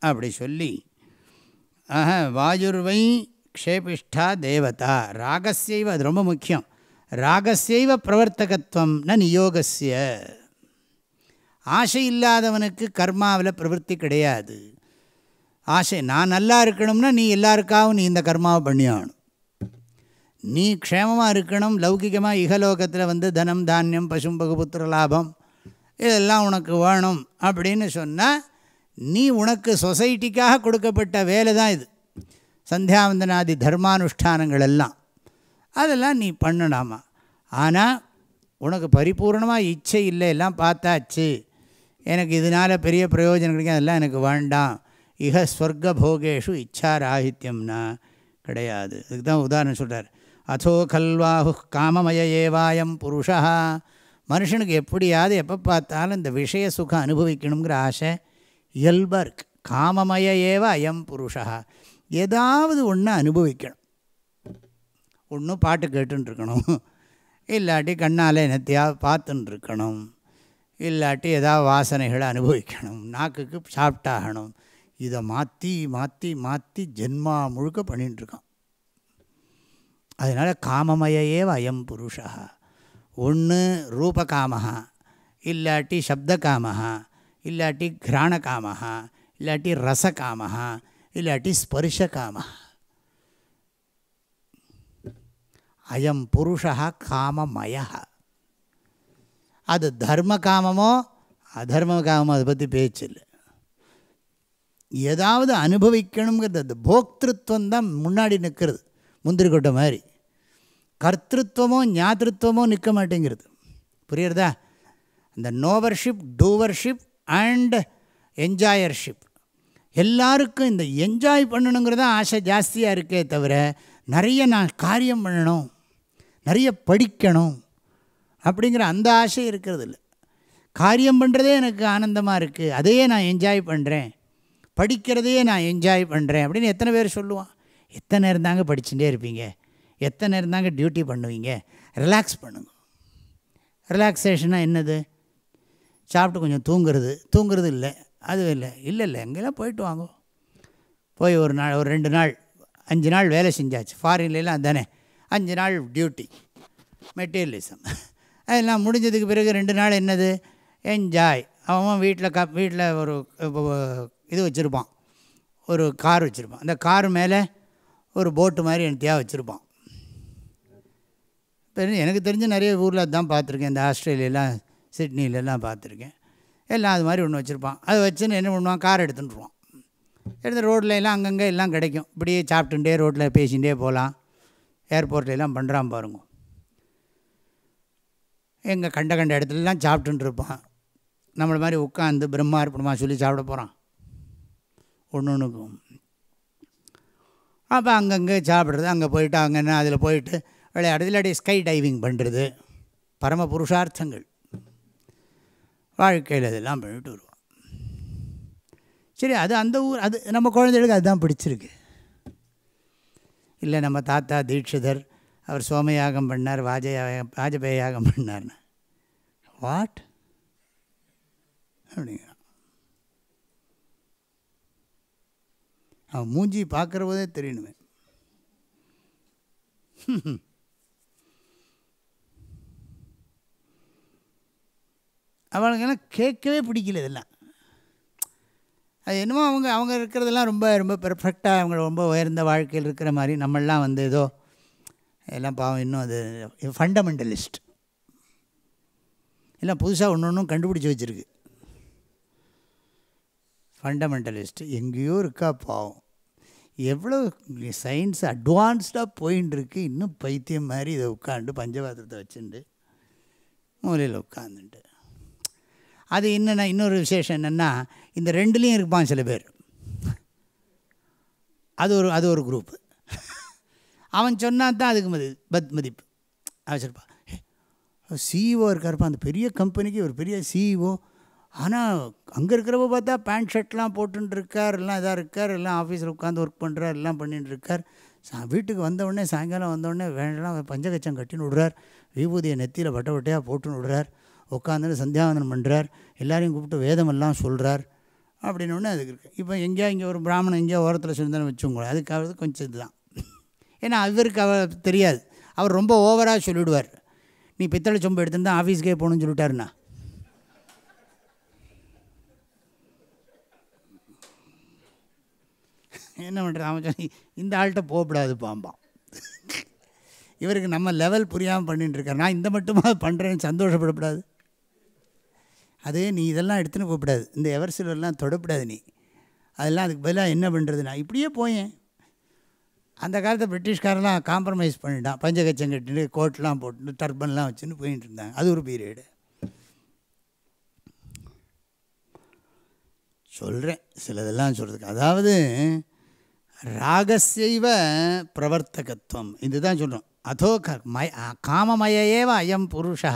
அப்படி சொல்லி ஆஹ வாயுர்வை க்ஷேபிஷ்டா தேவதா. ராகசைவ அது ரொம்ப முக்கியம். ராகசைவ பிரவர்த்தகத்துவம் ந நியோகசிய ஆசை இல்லாதவனுக்கு கர்மாவில் பிரவருத்தி கிடையாது. ஆசை நான் நல்லா இருக்கணும்னா நீ எல்லாருக்காகவும் நீ இந்த கர்மாவை பண்ணியாகணும். நீ க்ஷேமமாக இருக்கணும் லௌகிகமாக இகலோகத்தில் வந்து தனம் தானியம் பசும் பகுபுத்திர லாபம் இதெல்லாம் உனக்கு வேணும் அப்படின்னு சொன்னால் நீ உனக்கு சொசைட்டிக்காக கொடுக்கப்பட்ட வேலை தான் இது. சந்தியாவந்தனாதி தர்மானுஷ்டானங்கள் எல்லாம். அதெல்லாம் நீ பண்ணலாமா? ஆனால் உனக்கு பரிபூர்ணமாக இச்சை இல்லை எல்லாம் பார்த்தாச்சு. எனக்கு இதனால் பெரிய பிரயோஜனம் கிடைக்கும். அதெல்லாம் எனக்கு வேண்டாம். இக ஸ்வர்க்க போகேஷு இச்சா ராகித்யம்னா கிடையாது. இதுக்கு தான் உதாரணம் சொல்கிறார் அதோ கல்வாஹு காமமய ஏவாயம் புருஷா. மனுஷனுக்கு எப்படியாவது எப்போ பார்த்தாலும் இந்த விஷய சுகம் அனுபவிக்கணுங்கிற ஆசை இயல்பாக இருக்குது காமமய ஏவ அயம் புருஷா. ஏதாவது ஒன்று அனுபவிக்கணும். ஒன்று பாட்டு கேட்டுருக்கணும் இல்லாட்டி கண்ணால் என்னத்தையாவது பார்த்துன்னு இருக்கணும். இல்லாட்டி ஏதாவது வாசனைகளை அனுபவிக்கணும். நாக்குக்கு சாப்பிட்டாகணும். இதை மாற்றி மாற்றி மாற்றி ஜென்மா முழுக்க பண்ணிட்டுருக்கான். அதனால் காமமயையே அயம் புருஷா. ஒன்று ரூபகாமஹா. இல்லாட்டி சப்தகாமஹா. இல்லாட்டி கிராணகாமஹா. இல்லாட்டி ரசகாமஹா. இல்லாட்டி ஸ்பர்ஷகாமஹா. அயம் புருஷா காமமயா அது தர்ம காமமோ அதர்ம காமமோ அதை பற்றி பேச்சு இல்லை ஏதாவது அனுபவிக்கணுங்கிறது அந்த போக்திருத்துவம் தான் முன்னாடி நிற்கிறது முந்திரி கொட்டை மாதிரி. கர்த்திருவமோ ஞாத்திருவமோ நிற்க மாட்டேங்கிறது. புரியுறதா இந்த நோவர்ஷிப் டூவர்ஷிப் அண்ட் என்ஜாயர்ஷிப். எல்லாருக்கும் இந்த என்ஜாய் பண்ணணுங்கிறதா ஆசை ஜாஸ்தியாக இருக்கே தவிர நிறைய நான் காரியம் பண்ணணும் நிறைய படிக்கணும் அப்படிங்கிற அந்த ஆசை இருக்கிறது இல்லை காரியம் பண்ணுறதே எனக்கு ஆனந்தமாக இருக்குது அதையே நான் என்ஜாய் பண்ணுறேன் படிக்கிறதையே நான் என்ஜாய் பண்ணுறேன் அப்படின்னு எத்தனை பேர் சொல்லுவான். எத்தனை இருந்தாங்க படிச்சுட்டே இருப்பீங்க. எத்தனை இருந்தாங்க டியூட்டி பண்ணுவீங்க. ரிலாக்ஸ் பண்ணுங்க. ரிலாக்ஸேஷனாக என்னது? சாப்பிட்டு கொஞ்சம் தூங்குறது. தூங்குறது இல்லை. அதுவும் இல்லை. இல்லை இல்லை. எங்கெல்லாம் போயிட்டு வாங்க. போய் ஒரு நாள் ஒரு ரெண்டு நாள் அஞ்சு நாள் வேலை செஞ்சாச்சு. ஃபாரின்லாம் தானே அஞ்சு நாள் டியூட்டி மெட்டீரியலிசம் அதெல்லாம் முடிஞ்சதுக்கு பிறகு ரெண்டு நாள் என்னது? என்ஜாய் அவன் வீட்டில் க வீட்டில் ஒரு இது வச்சுருப்பான். ஒரு கார் வச்சுருப்பான். அந்த கார் மேலே ஒரு போட்டு மாதிரி எனத்தியாக வச்சுருப்பான். இப்போ எனக்கு தெரிஞ்ச நிறைய ஊரில் அதுதான் பார்த்துருக்கேன். இந்த ஆஸ்திரேலியெல்லாம் சிட்னிலெல்லாம் பார்த்துருக்கேன். எல்லாம் அது மாதிரி ஒன்று வச்சுருப்பான். அதை வச்சுன்னு என்ன பண்ணுவான்? கார் எடுத்துட்டுருவான் எடுத்து ரோட்டில் எல்லாம் அங்கங்கே எல்லாம் கிடைக்கும். இப்படியே சாப்பிட்டுட்டே ரோட்டில் பேசிகிட்டே போகலாம். ஏர்போர்ட்ல எல்லாம் பண்ணுறான் பாருங்க. எங்கள் கண்ட கண்ட இடத்துலலாம் சாப்பிட்டுட்டு இருப்பான் நம்மளை மாதிரி உட்காந்து பிரம்மார்ப்பணமாக சொல்லி சாப்பிட போகிறான் ஒன்று ஒன்றுக்கும் அப்போ அங்கங்கே சாப்பிட்றது அங்கே போயிட்டு அங்கே என்ன அதில் போயிட்டு விளையாடுறது இல்லாட்டி ஸ்கை டைவிங் பண்ணுறது பரம புருஷார்த்தங்கள். வாழ்க்கையில் இதெல்லாம் பண்ணிட்டு வருவோம் சரி அது அந்த ஊர் அது நம்ம குழந்தைகளுக்கு அதுதான் பிடிச்சிருக்கு. இல்லை நம்ம தாத்தா தீட்சிதர் அவர் சோமயாகம் பண்ணார் வாஜயாகம் வாஜபேய யாகம் பண்ணார்னு வாட்? அப்படிங்கிறான் அவன் மூஞ்சி பார்க்குற போதே தெரியணுமே. அவனுக்கெல்லாம் கேட்கவே பிடிக்கல இதெல்லாம். அது என்னமோ அவங்க அவங்க இருக்கிறதெல்லாம் ரொம்ப ரொம்ப பெர்ஃபெக்டாக அவங்க ரொம்ப உயர்ந்த வாழ்க்கையில் இருக்கிற மாதிரி நம்மளாம் வந்து ஏதோ எல்லாம் பாவம் இன்னும் அது ஃபண்டமெண்டலிஸ்ட் எல்லாம் புதுசாக ஒன்று ஒன்றும் கண்டுபிடிச்சி வச்சுருக்கு. ஃபண்டமெண்டலிஸ்ட் எங்கேயோ இருக்கா பாவம். எவ்வளோ சயின்ஸ் அட்வான்ஸ்டாக போயின்ட்டுருக்கு இன்னும் பைத்தியம் மாதிரி இதை உட்காந்து பஞ்சபாத்திரத்தை வச்சுட்டு மூலையில் உட்காந்துட்டு அது என்னென்னா இன்னொரு விசேஷம் என்னென்னா இந்த ரெண்டுலேயும் இருப்பான் சில பேர். அது ஒரு அது ஒரு குரூப்பு அவன் சொன்னால் தான் அதுக்கு மதி பத் மதிப்பு. அவசரப்பா சிஇஓ இருக்காருப்பா அந்த பெரிய கம்பெனிக்கு ஒரு பெரிய சிஇஓ ஆனால் அங்கே இருக்கிறப்ப பார்த்தா பேண்ட் ஷர்ட்லாம் போட்டுருக்கார் எல்லாம் இதாக இருக்கார் எல்லாம் ஆஃபீஸில் உட்காந்து ஒர்க் பண்ணுறார் எல்லாம் பண்ணிட்டு இருக்கார் சா வீட்டுக்கு வந்தவுடனே சாயங்காலம் வந்தவுடனே வேண்டாம் பஞ்சகச்சம் கட்டின்னு விடுறார். விபூதியை நெத்தியில் பட்ட பட்டையாக போட்டுன்னு விடுறார். உட்காந்துன்னு சந்தியாவந்தனம் பண்ணுறார் எல்லாரையும் கூப்பிட்டு வேதமெல்லாம் சொல்கிறார் அப்படின்னு ஒன்று அதுக்கு இருக்குது இப்போ எங்கேயா இங்கே ஒரு பிராமணன் எங்கேயா ஓரத்தில் சேர்ந்தாலும் வச்சுக்கோங்க அதுக்காக கொஞ்சம் இதுதான். ஏன்னா இவருக்கு அவர் தெரியாது. அவர் ரொம்ப ஓவராக சொல்லிவிடுவார் நீ பித்தளை சொம்பு எடுத்துருந்தா ஆஃபீஸ்க்கே போகணும்னு சொல்லிட்டாருண்ணா. என்ன பண்ணுறது அவன் சொல்லி இந்த ஆள்கிட்ட போகக்கூடாது பாம்பான் இவருக்கு நம்ம லெவல் புரியாமல் பண்ணிட்டு இருக்கார். நான் இந்த மட்டுமா பண்ணுறேன்னு சந்தோஷப்படக்கூடாது அது நீ இதெல்லாம் எடுத்துன்னு போகக்கூடாது இந்த எவர்சிலெல்லாம் தொடக்கூடாது நீ. அதெல்லாம் அதுக்கு பதிலாக என்ன பண்ணுறது நான் இப்படியே போயேன். அந்த காலத்தில் பிரிட்டிஷ்காரெல்லாம் காம்ப்ரமைஸ் பண்ணிட்டான். பஞ்சகச்சம் கோட்லாம் போட்டு டர்பன்லாம் வச்சுன்னு போயிட்டு இருந்தாங்க. அது ஒரு பீரியடு சொல்கிறேன் சிலதெல்லாம் சொல்கிறதுக்கு அதாவது ராகசைவ பிரவர்த்தகத்துவம். இதுதான் சொல்கிறோம் அதோ க மய காமமயேவ அயம் புருஷா.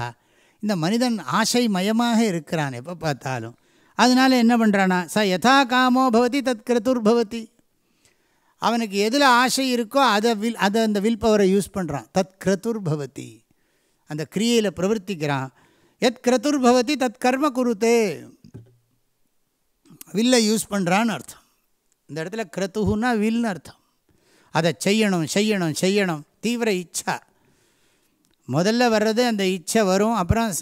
இந்த மனிதன் ஆசை மயமாக இருக்கிறான். எப்போ பார்த்தாலும். அதனால் என்ன பண்ணுறானா ச யதா காமோ பவதி தத் கிரதுர் பவதி. அவனுக்கு எதில் ஆசை இருக்கோ அதை வில் அதை அந்த வில் பவரை யூஸ் பண்ணுறான் தத் கிரதுர் பவதி. அந்த கிரியையில் பிரவர்த்திக்கிறான். எத் கிரதுர் பவதி தத் கர்ம குருத்தே. வில்லை யூஸ் பண்ணுறான்னு அர்த்தம். இந்த இடத்துல கிரத்துகுன்னா வில்னு அர்த்தம். அதை செய்யணும் செய்யணும் செய்யணும். தீவிர இச்சா. முதல்ல வர்றது அந்த இச்சை வரும். அப்புறம்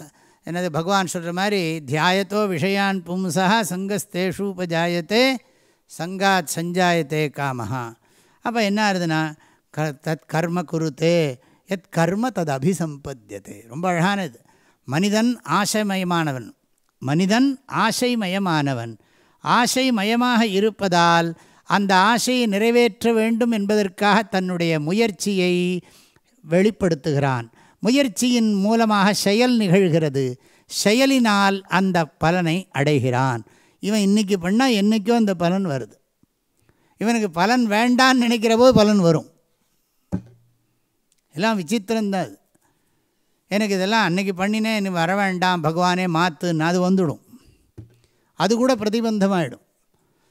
என்னது பகவான் சொல்கிற மாதிரி தியாயத்தோ விஷயான் பும்சா சங்கஸ்தேஷு உபஜாயத்தே. சங்காத் சஞ்சாயத்தே காமஹா. அப்போ என்ன ஆகுதுன்னா க தத் கர்ம குருத்தே எத் கர்ம தது அபிசம்பத்தியதே ரொம்ப அழகானது. மனிதன் ஆசைமயமானவன். மனிதன் ஆசைமயமானவன். ஆசை மயமாக இருப்பதால் அந்த ஆசையை நிறைவேற்ற வேண்டும் என்பதற்காக தன்னுடைய முயற்சியை வெளிப்படுத்துகிறான். முயற்சியின் மூலமாக செயல் நிகழ்கிறது. செயலினால் அந்த பலனை அடைகிறான். இவன் இன்றைக்கி பண்ணால் என்றைக்கோ அந்த பலன் வருது. இவனுக்கு பலன் வேண்டான்னு நினைக்கிற போது பலன் வரும். எல்லாம் விசித்திரம்தான் அது. எனக்கு இதெல்லாம் அன்றைக்கி பண்ணினேன் நீ வர வேண்டாம் பகவானே மாற்றுன்னு அது வந்துடும். அது கூட பிரதிபந்தமாகிடும்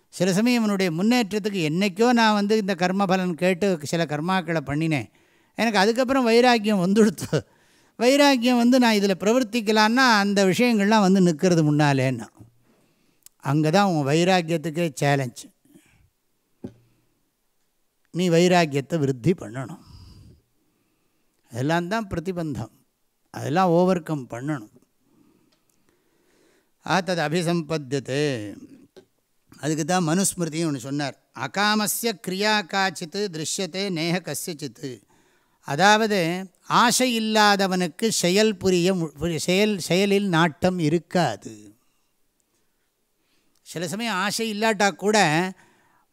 சில சமயம் இவனுடைய முன்னேற்றத்துக்கு என்றைக்கோ நான் வந்து இந்த கர்ம பலன் கேட்டு சில கர்மாக்களை பண்ணினேன் எனக்கு அதுக்கப்புறம் வைராக்கியம் வந்துடுத்து. வைராக்கியம் வந்து நான் இதில் பிரவர்த்திக்கலான்னா அந்த விஷயங்கள்லாம் வந்து நிற்கிறது முன்னாலேன்னா. அங்கே தான் உன் வைராக்கியத்துக்கே சேலஞ்ச் நீ வைராக்கியத்தை விருத்தி பண்ணணும். அதெல்லாம் தான் பிரதிபந்தம். அதெல்லாம் ஓவர் கம் பண்ணணும். ஆ தது அபிசம்பத்தியது. அதுக்கு தான் மனுஸ்மிருதியும் ஒன்று சொன்னார். அகாமசிய கிரியா காச்சித்து திருஷ்யத்தை நேக கசிச்சித்து அதாவது ஆசை இல்லாதவனுக்கு செயல் புரிய செயல் செயலில் நாட்டம் இருக்காது. சில சமயம் ஆசை இல்லாட்டா கூட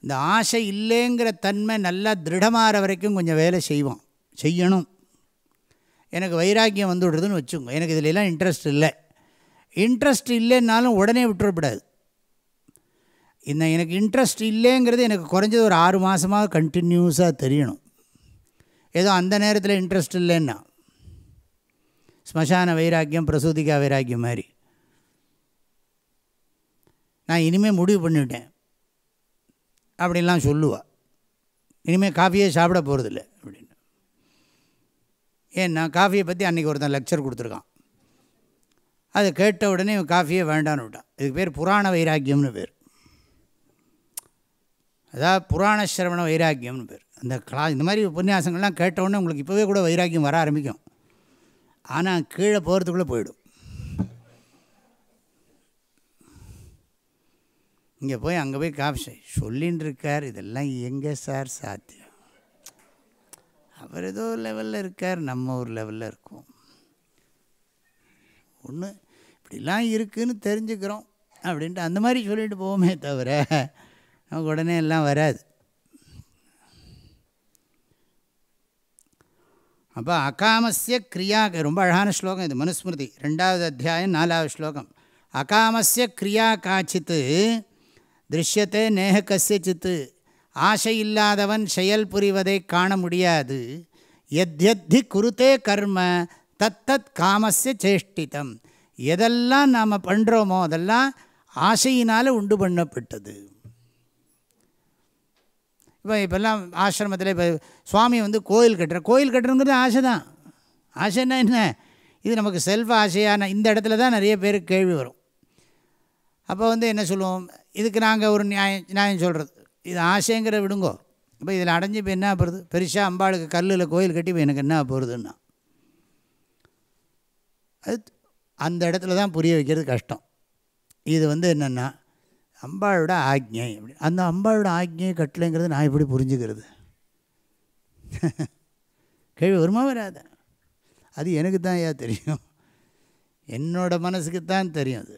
இந்த ஆசை இல்லைங்கிற தன்மை நல்லா திருடமாகற வரைக்கும் கொஞ்சம் வேலை செய்வோம் செய்யணும். எனக்கு வைராக்கியம் வந்து விடுறதுன்னு வச்சுக்கோங்க எனக்கு இதிலெல்லாம் இன்ட்ரெஸ்ட் இல்லை. இன்ட்ரெஸ்ட் இல்லைன்னாலும் உடனே விட்டுறப்படாது இந்த எனக்கு இன்ட்ரெஸ்ட் இல்லைங்கிறது எனக்கு குறைஞ்சது ஒரு ஆறு மாதமாக கண்டினியூஸாக தெரியணும். ஏதோ அந்த நேரத்தில் இன்ட்ரெஸ்ட் இல்லைன்னா. ஸ்மசான வைராக்கியம் பிரசூதிகா வைராக்கியம் மாதிரி. நான் இனிமேல் முடிவு பண்ணிவிட்டேன் அப்படின்லாம் சொல்லுவா. இனிமேல் காஃபியே சாப்பிட போகிறதில்ல அப்படின்னு. ஏன்னா காஃபியை பற்றி அன்றைக்கி ஒருத்தன் லெக்சர் கொடுத்துருக்கான். அது கேட்ட உடனே இவன் காஃபியே வேண்டான்னு விட்டான். இதுக்கு பேர் புராண வைராக்கியம்னு பேர். அதாவது புராண சிரவண வைராக்கியம்னு பேர். அந்த கிளா இந்த மாதிரி உபன்யாசங்கள்லாம் கேட்ட உடனே உங்களுக்கு இப்போவே கூட வைராக்கியம் வர ஆரம்பிக்கும். ஆனால் கீழே போகிறதுக்குள்ளே போயிடும். இங்கே போய் அங்கே போய் காஃபி சொல்லின்னு இருக்கார் இதெல்லாம் எங்கே சார் சாத்தியம்? அவர் ஏதோ லெவலில் இருக்கார் நம்ம ஒரு லெவலில் இருக்கோம். ஒன்று இப்படிலாம் இருக்குதுன்னு தெரிஞ்சுக்கிறோம் அப்படின்ட்டு அந்த மாதிரி சொல்லிட்டு போவோமே தவிர நமக்கு உடனே எல்லாம் வராது. அப்போ அகாமசிய கிரியா ரொம்ப அழகான ஸ்லோகம் இது மனுஸ்மிருதி ரெண்டாவது அத்தியாயம் நாலாவது ஸ்லோகம். அகாமஸ்ய கிரியா காட்சித்து திருஷ்யத்தை நேக கசித்து ஆசை இல்லாதவன் செயல் புரிவதை காண முடியாது. எத்யத்தி குருத்தே கர்ம தத்தத் காமஸ்ய சேஷ்டிதம். எதெல்லாம் நாம் பண்ணுறோமோ அதெல்லாம் ஆசையினால் உண்டு பண்ணப்பட்டது. இப்போ இப்போல்லாம் ஆசிரமத்தில் இப்போ சுவாமி வந்து கோயில் கட்டுற கோயில் கட்டுறங்கிறது ஆசை தான் ஆசைன்னா என்ன? இது நமக்கு செல்ஃப் ஆசையான இந்த இடத்துல தான் நிறைய பேருக்கு கேள்வி வரும். அப்போ வந்து என்ன சொல்லுவோம்? இதுக்கு நாங்கள் ஒரு நியாயம் நியாயம் சொல்கிறது இது ஆசைங்கிற விடுங்கோ. இப்போ இதில் அடைஞ்சு இப்போ என்ன போகிறது பெருசாக அம்பாளுக்கு கல்லில் கோயில் கட்டி இப்போ எனக்கு என்ன போகிறதுன்னா அது அந்த இடத்துல தான் புரிய வைக்கிறது கஷ்டம். இது வந்து என்னென்னா அம்பாளோட ஆக்ஞை. அப்படி அந்த அம்பாளோட ஆக்ஞை கட்டலைங்கிறது நான் எப்படி புரிஞ்சுக்கிறது? கேள்வி வருமா வராத? அது எனக்கு தான் ஏன் தெரியும். என்னோட மனசுக்கு தான் தெரியும் அது.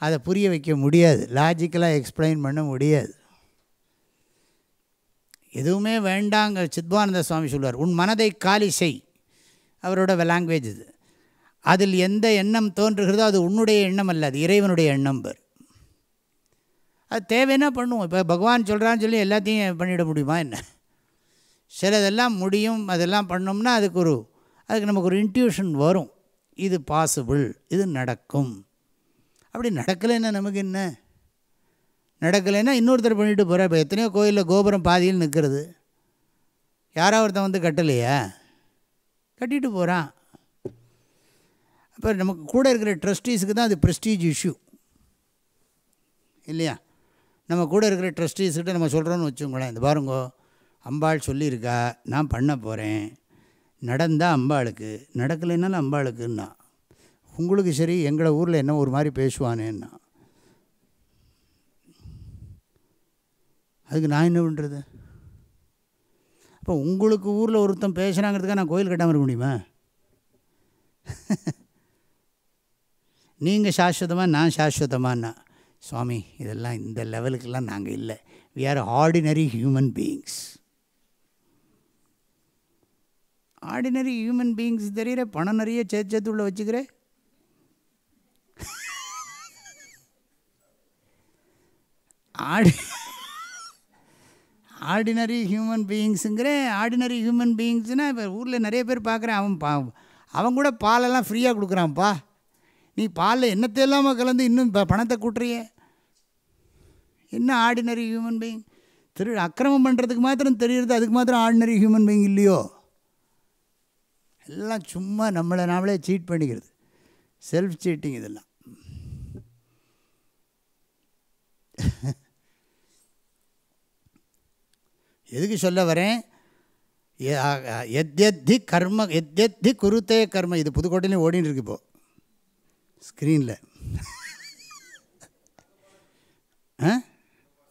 அதை புரிய வைக்க முடியாது. லாஜிக்கலாக எக்ஸ்பிளைன் பண்ண முடியாது. எதுவுமே வேண்டாங்க. சித்வானந்த சுவாமி சொல்வார் உன் மனதை காலி செய். அவரோட லாங்குவேஜ் இது. அதில் எந்த எண்ணம் தோன்றுகிறதோ அது உன்னுடைய எண்ணம் அல்ல அது இறைவனுடைய எண்ணம் பெர். அது தேவைன்னா பண்ணுவோம். இப்போ பகவான் சொல்கிறான்னு சொல்லி எல்லாத்தையும் பண்ணிட முடியுமா என்ன? சிலதெல்லாம் முடியும் அதெல்லாம் பண்ணோம்னா அதுக்கு ஒரு அதுக்கு நமக்கு ஒரு இன்ட்யூஷன் வரும். இது பாசிபிள் இது நடக்கும். அப்படி நடக்கலைன்னா நமக்கு என்ன? நடக்கலைன்னா இன்னொருத்தர் பண்ணிட்டு போகிற இப்போ எத்தனையோ கோயிலில் கோபுரம் பாதியில் நிற்கிறது யாராவது ஒருத்தன் வந்து கட்டலையா? கட்டிட்டு போகிறான் அப்போ நமக்கு கூட இருக்கிற ட்ரஸ்டீஸுக்கு தான் அது ப்ரெஸ்டீஜ் இஷ்யூ இல்லையா? நம்ம கூட இருக்கிற ட்ரஸ்டீஸ்கிட்ட நம்ம சொல்கிறோன்னு வச்சுக்கோங்களேன். இந்த பாருங்கோ அம்பாள் சொல்லியிருக்கா நான் பண்ண போகிறேன் நடந்தால் அம்பாளுக்கு நடக்கலைன்னாலும் அம்பாளுக்குன்னா. உங்களுக்கு சரி எங்களை ஊரில் என்ன ஒரு மாதிரி பேசுவானேன்னா. அதுக்கு நான் என்ன பண்ணுறது அப்போ உங்களுக்கு ஊரில் ஒருத்தன் பேசுகிறாங்கிறதுக்காக நான் கோயில் கட்டாமல் இருக்க முடியுமா? <laughs> நீங்கள் சாஸ்வதமாக நான் சாஸ்வதமானா சுவாமி இதெல்லாம் இந்த லெவலுக்கெல்லாம் நாங்கள் இல்லை. We are ordinary human beings ordinary human beings தெரியல பணம் நிறைய சேர்த்து சேர்த்து உள்ள வச்சுக்கிறேன் ஆடி ஆர்டினரி ஹியூமன் பீயிங்ஸுங்கிற ஆர்டினரி ஹியூமன் பீயிங்ஸ்னால் இப்போ ஊரில் நிறைய பேர் பார்க்குறேன் அவன் பா அவன் கூட பாலெல்லாம் ஃப்ரீயாக கொடுக்குறான்ப்பா. நீ பாலில் என்னத்தை இல்லாமல் கலந்து இன்னும் பணத்தை கூட்டுறிய? என்ன ஆர்டினரி ஹியூமன் பீயிங்? திரு அக்கிரமம் பண்ணுறதுக்கு மாத்திரம் தெரியுறது அதுக்கு மாத்திரம் ஆர்டினரி ஹியூமன் பீயிங் இல்லையோ? எல்லாம் சும்மா நம்மளை நாமளே சீட் பண்ணிக்கிறது. செல்ஃப் சீட்டிங் இதெல்லாம். எதுக்கு சொல்ல வரேன்? எத்யத்தி கர்ம எத்யத்தி குருத்தே கர்ம. இது புதுக்கோட்டையிலையும் ஓடின்னு இருக்கு இப்போது ஸ்க்ரீனில். ஆ?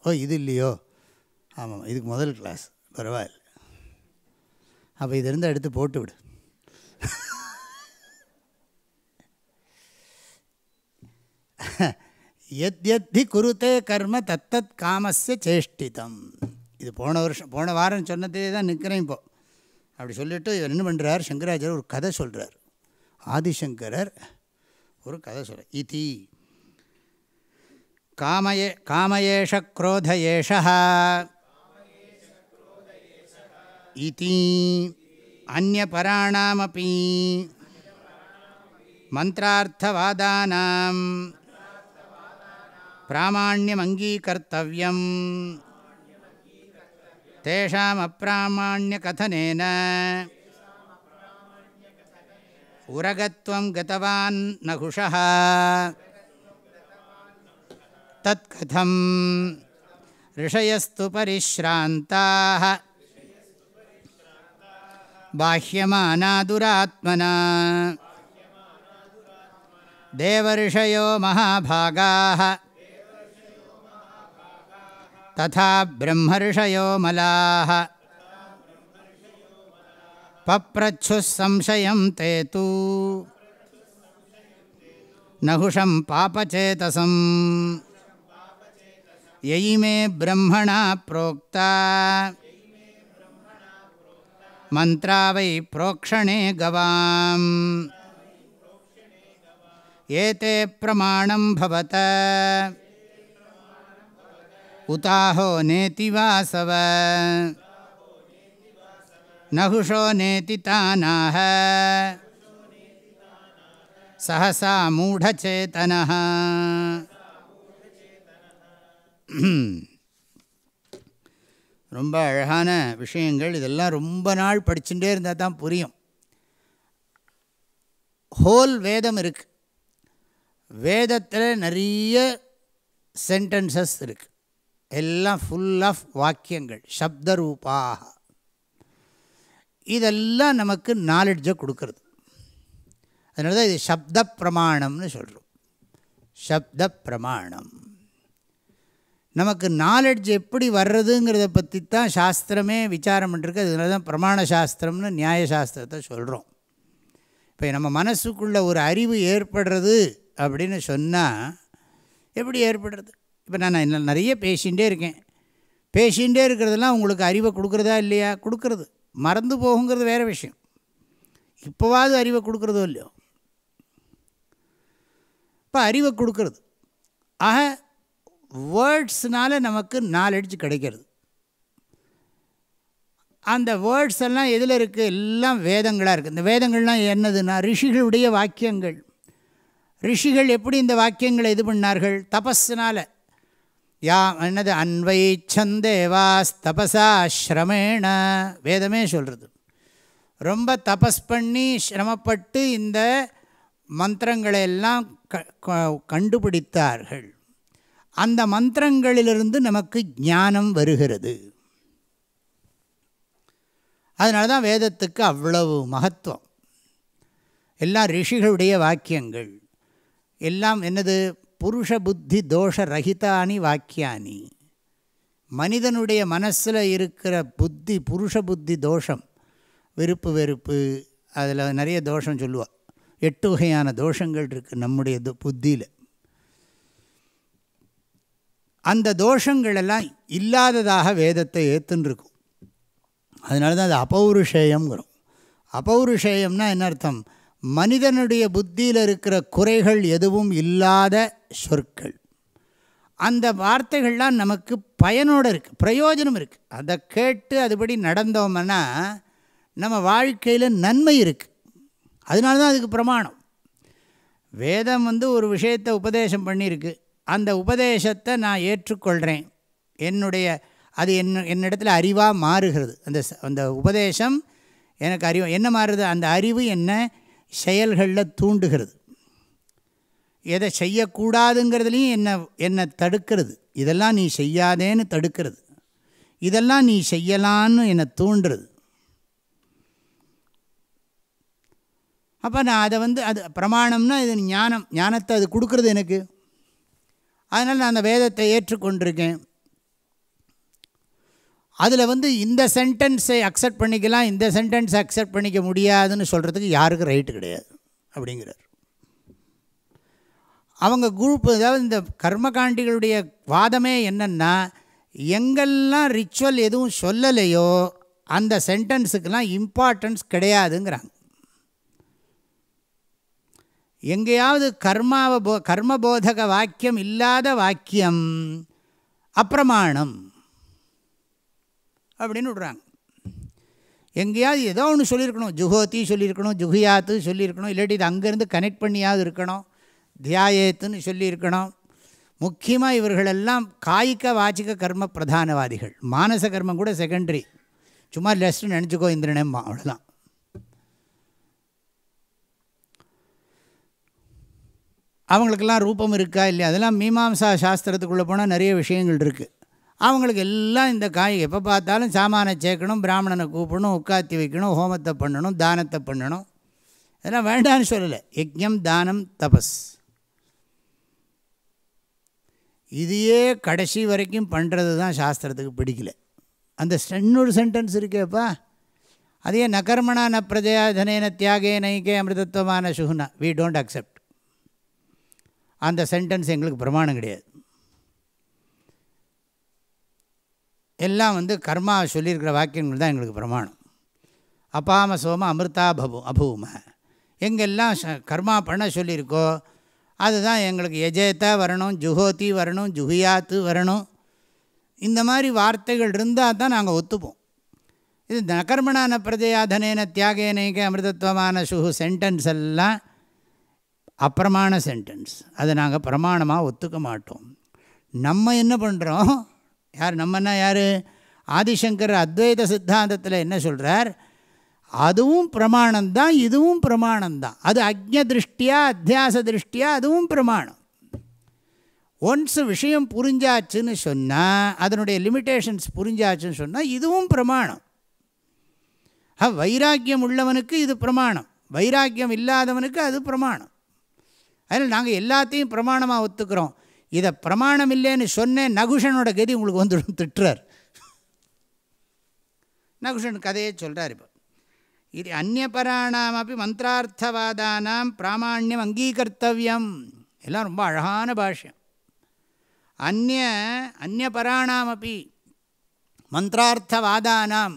ஓ இது இல்லையோ? ஆமாம் இதுக்கு முதல் கிளாஸ் பரவாயில்ல. அப்போ இது இருந்தால் எடுத்து போட்டு விடு. எத்யத்தி குருத்தே கர்ம தத்தத் காமஸ்ய சேஷ்டிதம். இது போன வருஷம் போன வாரம் சொன்னதே தான் நிற்கிறேன் இப்போது அப்படி சொல்லிவிட்டு இவர் என்ன பண்ணுறார் சங்கராச்சாரியர் ஒரு கதை சொல்கிறார் ஆதிசங்கரர் ஒரு கதை சொல்கிறார் இதி. காமயே காமயேஷ குரோத ஏஷா இதி. அந்நபராணாமப்பி மந்திரார்த்தவாதானாம். பிராமணியம் அங்கீகர்த்தவியம் तेषामप्रामाण्यकथनेन उरगत्वं गतवान् नघुषः तत्कथं ऋषयस्तु परिश्रान्ताः। बाह्यमाना देवर्षयो महाभागाः। तथा ब्रह्मर्षयो मलाः पप्रच्छुः संशयं ते तु नहुषं पापचेतसम् ययि मे ब्रह्मणा प्रोक्ता मन्त्रा वै प्रोक्षणे गवाम् एते प्रमाणं भवत உதாஹோ நேதி வாசவ நகுஷோ நேதி தானாக சகசா மூடச்சேதன ரொம்ப அழகான விஷயங்கள். இதெல்லாம் ரொம்ப நாள் படிச்சுட்டே இருந்தால் தான் புரியும். ஹோல் வேதம் இருக்குது வேதத்தில் நிறைய சென்டென்சஸ் இருக்குது எல்லாம் ஃபுல் ஆஃப் வாக்கியங்கள். சப்த ரூபாக இதெல்லாம் நமக்கு நாலெட்ஜை கொடுக்கறது. அதனால தான் இது சப்த பிரமாணம்னு சொல்கிறோம் சப்த பிரமாணம் நமக்கு நாலெட்ஜ் எப்படி வர்றதுங்கிறத பற்றி தான் சாஸ்திரமே விசாரம் பண்ணிருக்கு. அதனால தான் பிரமாண சாஸ்திரம்னு நியாயசாஸ்திரத்தை சொல்கிறோம் இப்போ நம்ம மனசுக்குள்ளே ஒரு அறிவு ஏற்படுறது அப்படின்னு சொன்னால் எப்படி ஏற்படுறது? இப்போ நான் என்ன நிறைய பேசிகிட்டே இருக்கேன். பேசிகிட்டே இருக்கிறதெல்லாம் உங்களுக்கு அறிவை கொடுக்குறதா இல்லையா? கொடுக்குறது. மறந்து போகுங்கிறது வேறு விஷயம். இப்போவாது அறிவை கொடுக்குறதோ இல்லையோ? இப்போ அறிவை கொடுக்கறது. ஆக வேர்ட்ஸ்னால் நமக்கு நாலெட்ஜ் கிடைக்கிறது. அந்த வேர்ட்ஸ் எல்லாம் எதில் இருக்குது எல்லாம் வேதங்களாக இருக்குது இந்த வேதங்கள்லாம் என்னதுன்னா ரிஷிகளுடைய வாக்கியங்கள். ரிஷிகள் எப்படி இந்த வாக்கியங்களை இது பண்ணார்கள்? தபஸ்னால். யா என்னது? அன்வை ஸ்ரமேண. வேதமே சொல்கிறது ரொம்ப தபஸ் பண்ணி சிரமப்பட்டு இந்த மந்திரங்களை எல்லாம் க கண்டுபிடித்தார்கள். அந்த மந்திரங்களிலிருந்து நமக்கு ஞானம் வருகிறது. அதனால தான் வேதத்துக்கு அவ்வளவு மகத்துவம். எல்லாம் ரிஷிகளுடைய வாக்கியங்கள். எல்லாம் என்னது? புருஷ புத்தி தோஷ ரஹிதானி வாக்கியானி. மனிதனுடைய மனசில் இருக்கிற புத்தி புருஷ புத்தி தோஷம் விருப்பு வெறுப்பு அதில் நிறைய தோஷம் சொல்லுவாள் எட்டு வகையான தோஷங்கள் இருக்குது நம்முடைய புத்தியில். அந்த தோஷங்களெல்லாம் இல்லாததாக வேதத்தை ஏற்றுன்னு இருக்கும் அதனால தான் அது அபௌருஷேயம்ங்கிறோம். அபௌருஷேயம்னா என்ன அர்த்தம்? மனிதனுடைய புத்தியில் இருக்கிற குறைகள் எதுவும் இல்லாத சொற்கள். அந்த வார்த்தைகள்லாம் நமக்கு பயனோடு இருக்குது பிரயோஜனம் இருக்குது அதை கேட்டு அதுபடி நடந்தோம்னா நம்ம வாழ்க்கையில் நன்மை இருக்குது அதனால தான் அதுக்கு பிரமாணம். வேதம் வந்து ஒரு விஷயத்தை உபதேசம் பண்ணியிருக்கு. அந்த உபதேசத்தை நான் ஏற்றுக்கொள்கிறேன் என்னுடைய அது என்ன என்னிடத்தில் அறிவாக மாறுகிறது. அந்த அந்த உபதேசம் எனக்கு அறிவு என்ன மாறுது? அந்த அறிவு என்ன? செயல்களில் தூண்டுகிறது. எதை செய்யக்கூடாதுங்கிறதுலையும் என்னை என்னை தடுக்கிறது. இதெல்லாம் நீ செய்யாதேன்னு தடுக்கிறது. இதெல்லாம் நீ செய்யலான்னு என்னை தூண்டுறது. அப்போ நான் அதை வந்து அது பிரமாணம்னா இது ஞானம் ஞானத்தை அது கொடுக்குறது எனக்கு. அதனால் நான் அந்த வேதத்தை ஏற்றுக்கொண்டிருக்கேன். அதில் வந்து இந்த சென்டென்ஸை அக்செப்ட் பண்ணிக்கலாம் இந்த சென்டென்ஸை அக்செப்ட் பண்ணிக்க முடியாதுன்னு சொல்கிறதுக்கு யாருக்கும் ரைட்டு கிடையாது அப்படிங்கிறார். அவங்க குரூப் அதாவது இந்த கர்மகாண்டிகளுடைய வாதமே என்னென்னா எங்கெல்லாம் ரிச்சுவல் எதுவும் சொல்லலையோ அந்த சென்டென்ஸுக்கெல்லாம் இம்பார்ட்டன்ஸ் கிடையாதுங்கிறாங்க. எங்கேயாவது கர்மாவை போ கர்மபோதக வாக்கியம் இல்லாத வாக்கியம் அப்பிரமாணம். அப்படின்னு விடுறாங்க. எங்கேயாவது ஏதோ ஒன்று சொல்லியிருக்கணும். ஜுஹோத்தி சொல்லியிருக்கணும் ஜுஹியாத்து சொல்லியிருக்கணும். இல்லாட்டி இது அங்கேருந்து கனெக்ட் பண்ணியாவது இருக்கணும். தியாயேத்துன்னு சொல்லியிருக்கணும். முக்கியமாக இவர்களெல்லாம் காய்க வாச்சிக கர்ம பிரதானவாதிகள். மானச கர்மம் கூட செகண்டரி சும்மா லெஸ்ட்டு நினச்சிக்கோ இந்திரனேம்மா அவ்வளோதான் அவங்களுக்கெல்லாம் ரூபம் இருக்கா இல்லையா? அதெல்லாம் மீமாம்சா சாஸ்திரத்துக்குள்ளே போனால் நிறைய விஷயங்கள் இருக்குது அவங்களுக்கு எல்லாம் இந்த காய் எப்போ பார்த்தாலும் சாமானை சேர்க்கணும் பிராமணனை கூப்பிடணும் உட்காத்தி வைக்கணும் ஹோமத்தை பண்ணணும் தானத்தை பண்ணணும். இதெல்லாம் வேண்டான்னு சொல்லலை. யஜ்யம் தானம் தபஸ். இதையே கடைசி வரைக்கும் பண்ணுறது தான் சாஸ்திரத்துக்கு பிடிக்கல. அந்த இன்னொரு சென்டென்ஸ் இருக்கேப்பா. அதையே நகர்மணா ந பிரஜயா தனேன தியாகே நைகே அமிர்தத்துவமான சுகுனா வி டோன்ட் அக்செப்ட் அந்த சென்டென்ஸ் எங்களுக்கு பிரமாணம் கிடையாது. எல்லாம் வந்து கர்மா சொல்லியிருக்கிற வாக்கியங்கள் தான் எங்களுக்கு பிரமாணம். அப்பாம சோம அமிர்தா பபு அபூம. எங்கெல்லாம் கர்மா பண்ண சொல்லியிருக்கோ அதுதான் எங்களுக்கு எஜேத்தா வரணும் ஜுஹோத்தி வரணும் ஜுஹியாத்து வரணும். இந்த மாதிரி வார்த்தைகள் இருந்தால் தான் நாங்கள் ஒத்துப்போம். இது நகர்மணான பிரஜயாதனேன தியாகேனேக அமிர்தத்துவமான சுகு சென்டென்ஸ் எல்லாம் அப்பிரமாண சென்டென்ஸ் அதை நாங்கள் பிரமாணமாக ஒத்துக்க மாட்டோம். நம்ம என்ன பண்ணுறோம் யார் நம்மன்னா யார்? ஆதிசங்கர் அத்வைத சித்தாந்தத்தில் என்ன சொல்கிறார் அதுவும் பிரமாணம்தான் இதுவும் பிரமாணம்தான். அது அக்ஞ திருஷ்டியா அத்தியாச திருஷ்டியா அதுவும் பிரமாணம். ஒன்ஸ் விஷயம் புரிஞ்சாச்சுன்னு சொன்னால் அதனுடைய லிமிட்டேஷன்ஸ் புரிஞ்சாச்சுன்னு சொன்னால் இதுவும் பிரமாணம். ஆ, வைராக்கியம் உள்ளவனுக்கு இது பிரமாணம். வைராக்கியம் இல்லாதவனுக்கு அது பிரமாணம். அதனால் நாங்கள் எல்லாத்தையும் பிரமாணமாக ஒத்துக்கிறோம். இதை பிரமாணம் இல்லைன்னு சொன்னேன் நகுஷனோட கதி உங்களுக்கு வந்துடும் திட்டுறார். நகுஷன் கதையே சொல்கிறார் இப்போ. இது அந்நியபராணாம் அப்படி மந்திரார்த்தவாதானாம் பிராமாண்யம் அங்கீகர்த்தவியம். எல்லாம் ரொம்ப அழகான பாஷ்யம். அந்நிய அந்நியபராணாம் அப்படி மந்திரார்த்தவாதானாம்.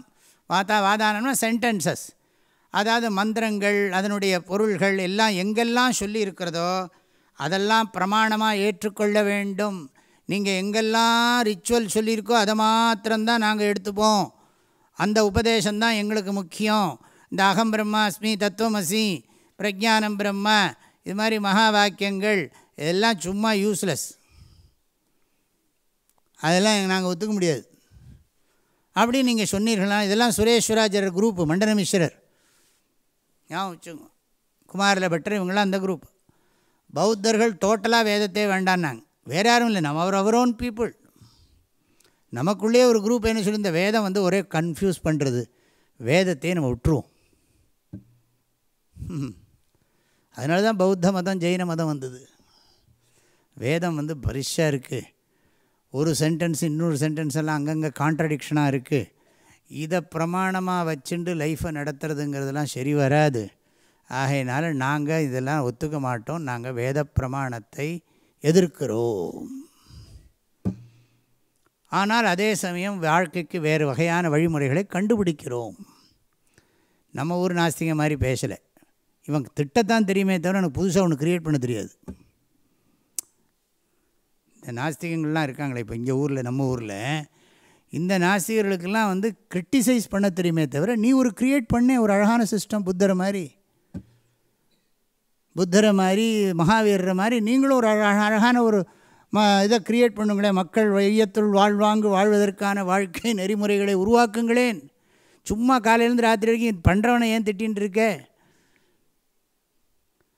வாதா வாதானம்னா சென்டென்சஸ் அதாவது மந்திரங்கள் அதனுடைய பொருள்கள் எல்லாம் எங்கெல்லாம் சொல்லி இருக்கிறதோ அதெல்லாம் பிரமாணமாக ஏற்றுக்கொள்ள வேண்டும். நீங்கள் எங்கெல்லாம் ரிச்சுவல் சொல்லியிருக்கோ அதை மாத்திரம்தான் நாங்கள் எடுத்துப்போம். அந்த உபதேசம்தான் எங்களுக்கு முக்கியம். இந்த அகம் பிரம்மாஸ்மி தத்துவமசி பிரஜானம் பிரம்ம இது மாதிரி மகா வாக்கியங்கள் இதெல்லாம் சும்மா யூஸ்லெஸ் அதெல்லாம் நாங்கள் ஒத்துக்க முடியாது. அப்படி நீங்கள் சொன்னீர்களா? இதெல்லாம் சுரேஸ்வராஜர் குரூப் மண்டன மிஸ்ரர் ஞாபகம் வச்சுங்க குமாரில் பெற்ற இவங்களாம் அந்த குரூப் பௌத்தர்கள் டோட்டலாக வேதத்தை வேண்டான்னாங்க. வேறு யாரும் இல்லை நம்ம அவர் அவர் ஓன் பீப்புள் நமக்குள்ளே ஒரு குரூப் என்ன சொல்லி இந்த வேதம் வந்து ஒரே கன்ஃபியூஸ் பண்ணுறது வேதத்தையே நம்ம விட்டுருவோம். அதனால தான் பௌத்த மதம் ஜெயின மதம் வந்தது. வேதம் வந்து பரிசாக இருக்குது ஒரு சென்டென்ஸ் இன்னொரு சென்டென்ஸ் எல்லாம் அங்கங்கே கான்ட்ரடிக்ஷனாக இருக்குது இதை பிரமாணமாக வச்சுண்டு லைஃப்பை நடத்துறதுங்கிறதெல்லாம் சரி வராது. ஆகையினால நாங்கள் இதெல்லாம் ஒத்துக்க மாட்டோம். நாங்கள் வேத பிரமாணத்தை எதிர்க்கிறோம். ஆனால் அதே சமயம் வாழ்க்கைக்கு வேறு வகையான வழிமுறைகளை கண்டுபிடிக்கிறோம். நம்ம ஊர் நாஸ்திக மாதிரி பேசலை. இவங்க திட்டத்தான் தெரியுமே தவிர எனக்கு புதுசாக ஒன்று க்ரியேட் பண்ண தெரியாது. இந்த நாஸ்திகங்கள்லாம் இருக்காங்களே இப்போ இங்கே ஊரில் நம்ம ஊரில். இந்த நாஸ்திகர்களுக்கெல்லாம் வந்து கிரிட்டிசைஸ் பண்ண தெரியுமே தவிர நீ ஒரு க்ரியேட் பண்ணே ஒரு அழகான சிஸ்டம் புத்தரை மாதிரி புத்தரை மாதிரி மகாவீரரை மாதிரி நீங்களும் ஒரு அழகான ஒரு ம இதை க்ரியேட் பண்ணுங்களேன் மக்கள் வையத்துள் வாழ்வாங்கு வாழ்வதற்கான வாழ்க்கை நெறிமுறைகளை உருவாக்குங்களேன். சும்மா காலையிலேருந்து ராத்திரி வரைக்கும் பண்ணுறவனை ஏன் திட்டின்னு இருக்க?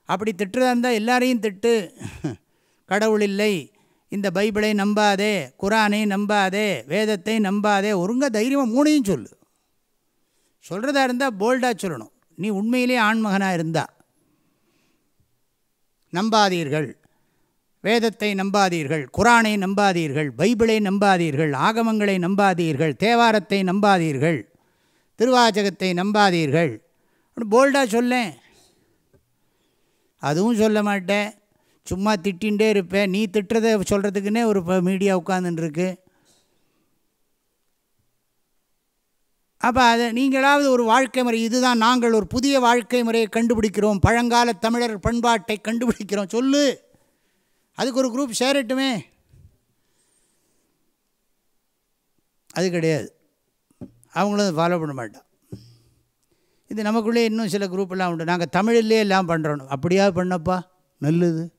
அப்படி திட்டுறதா இருந்தால் எல்லாரையும் திட்டு. கடவுள் இல்லை. இந்த பைபிளை நம்பாதே. குரானை நம்பாதே. வேதத்தை நம்பாதே. ஒருங்க தைரியமாக மூணையும் சொல்லு. சொல்கிறதா இருந்தால் போல்டாக சொல்லணும். நீ உண்மையிலே ஆண்மகனாக இருந்தால் நம்பாதீர்கள். வேதத்தை நம்பாதீர்கள் குரானை நம்பாதீர்கள் பைபிளை நம்பாதீர்கள் ஆகமங்களை நம்பாதீர்கள் தேவாரத்தை நம்பாதீர்கள் திருவாச்சகத்தை நம்பாதீர்கள். போல்டாக சொல்லேன். அதுவும் சொல்ல மாட்டேன். சும்மா திட்டின்ண்டே இருப்பேன். நீ திட்டுறதை சொல்கிறதுக்குன்னே ஒரு மீடியா உட்காந்துட்டுருக்கு அப்போ அதை நீங்களாவது ஒரு வாழ்க்கை முறை இதுதான் நாங்கள் ஒரு புதிய வாழ்க்கை முறையை கண்டுபிடிக்கிறோம். பழங்கால தமிழர் பண்பாட்டை கண்டுபிடிக்கிறோம். சொல்லு. அதுக்கு ஒரு குரூப் சேரட்டுமே அது கிடையாது. அவங்களும் ஃபாலோ பண்ண மாட்டான் இது நமக்குள்ளே இன்னும் சில குரூப்பெல்லாம் உண்டு. நாங்கள் தமிழிலே எல்லாம் பண்ணுறோம் அப்படியா பண்ணப்பா? நல்லது.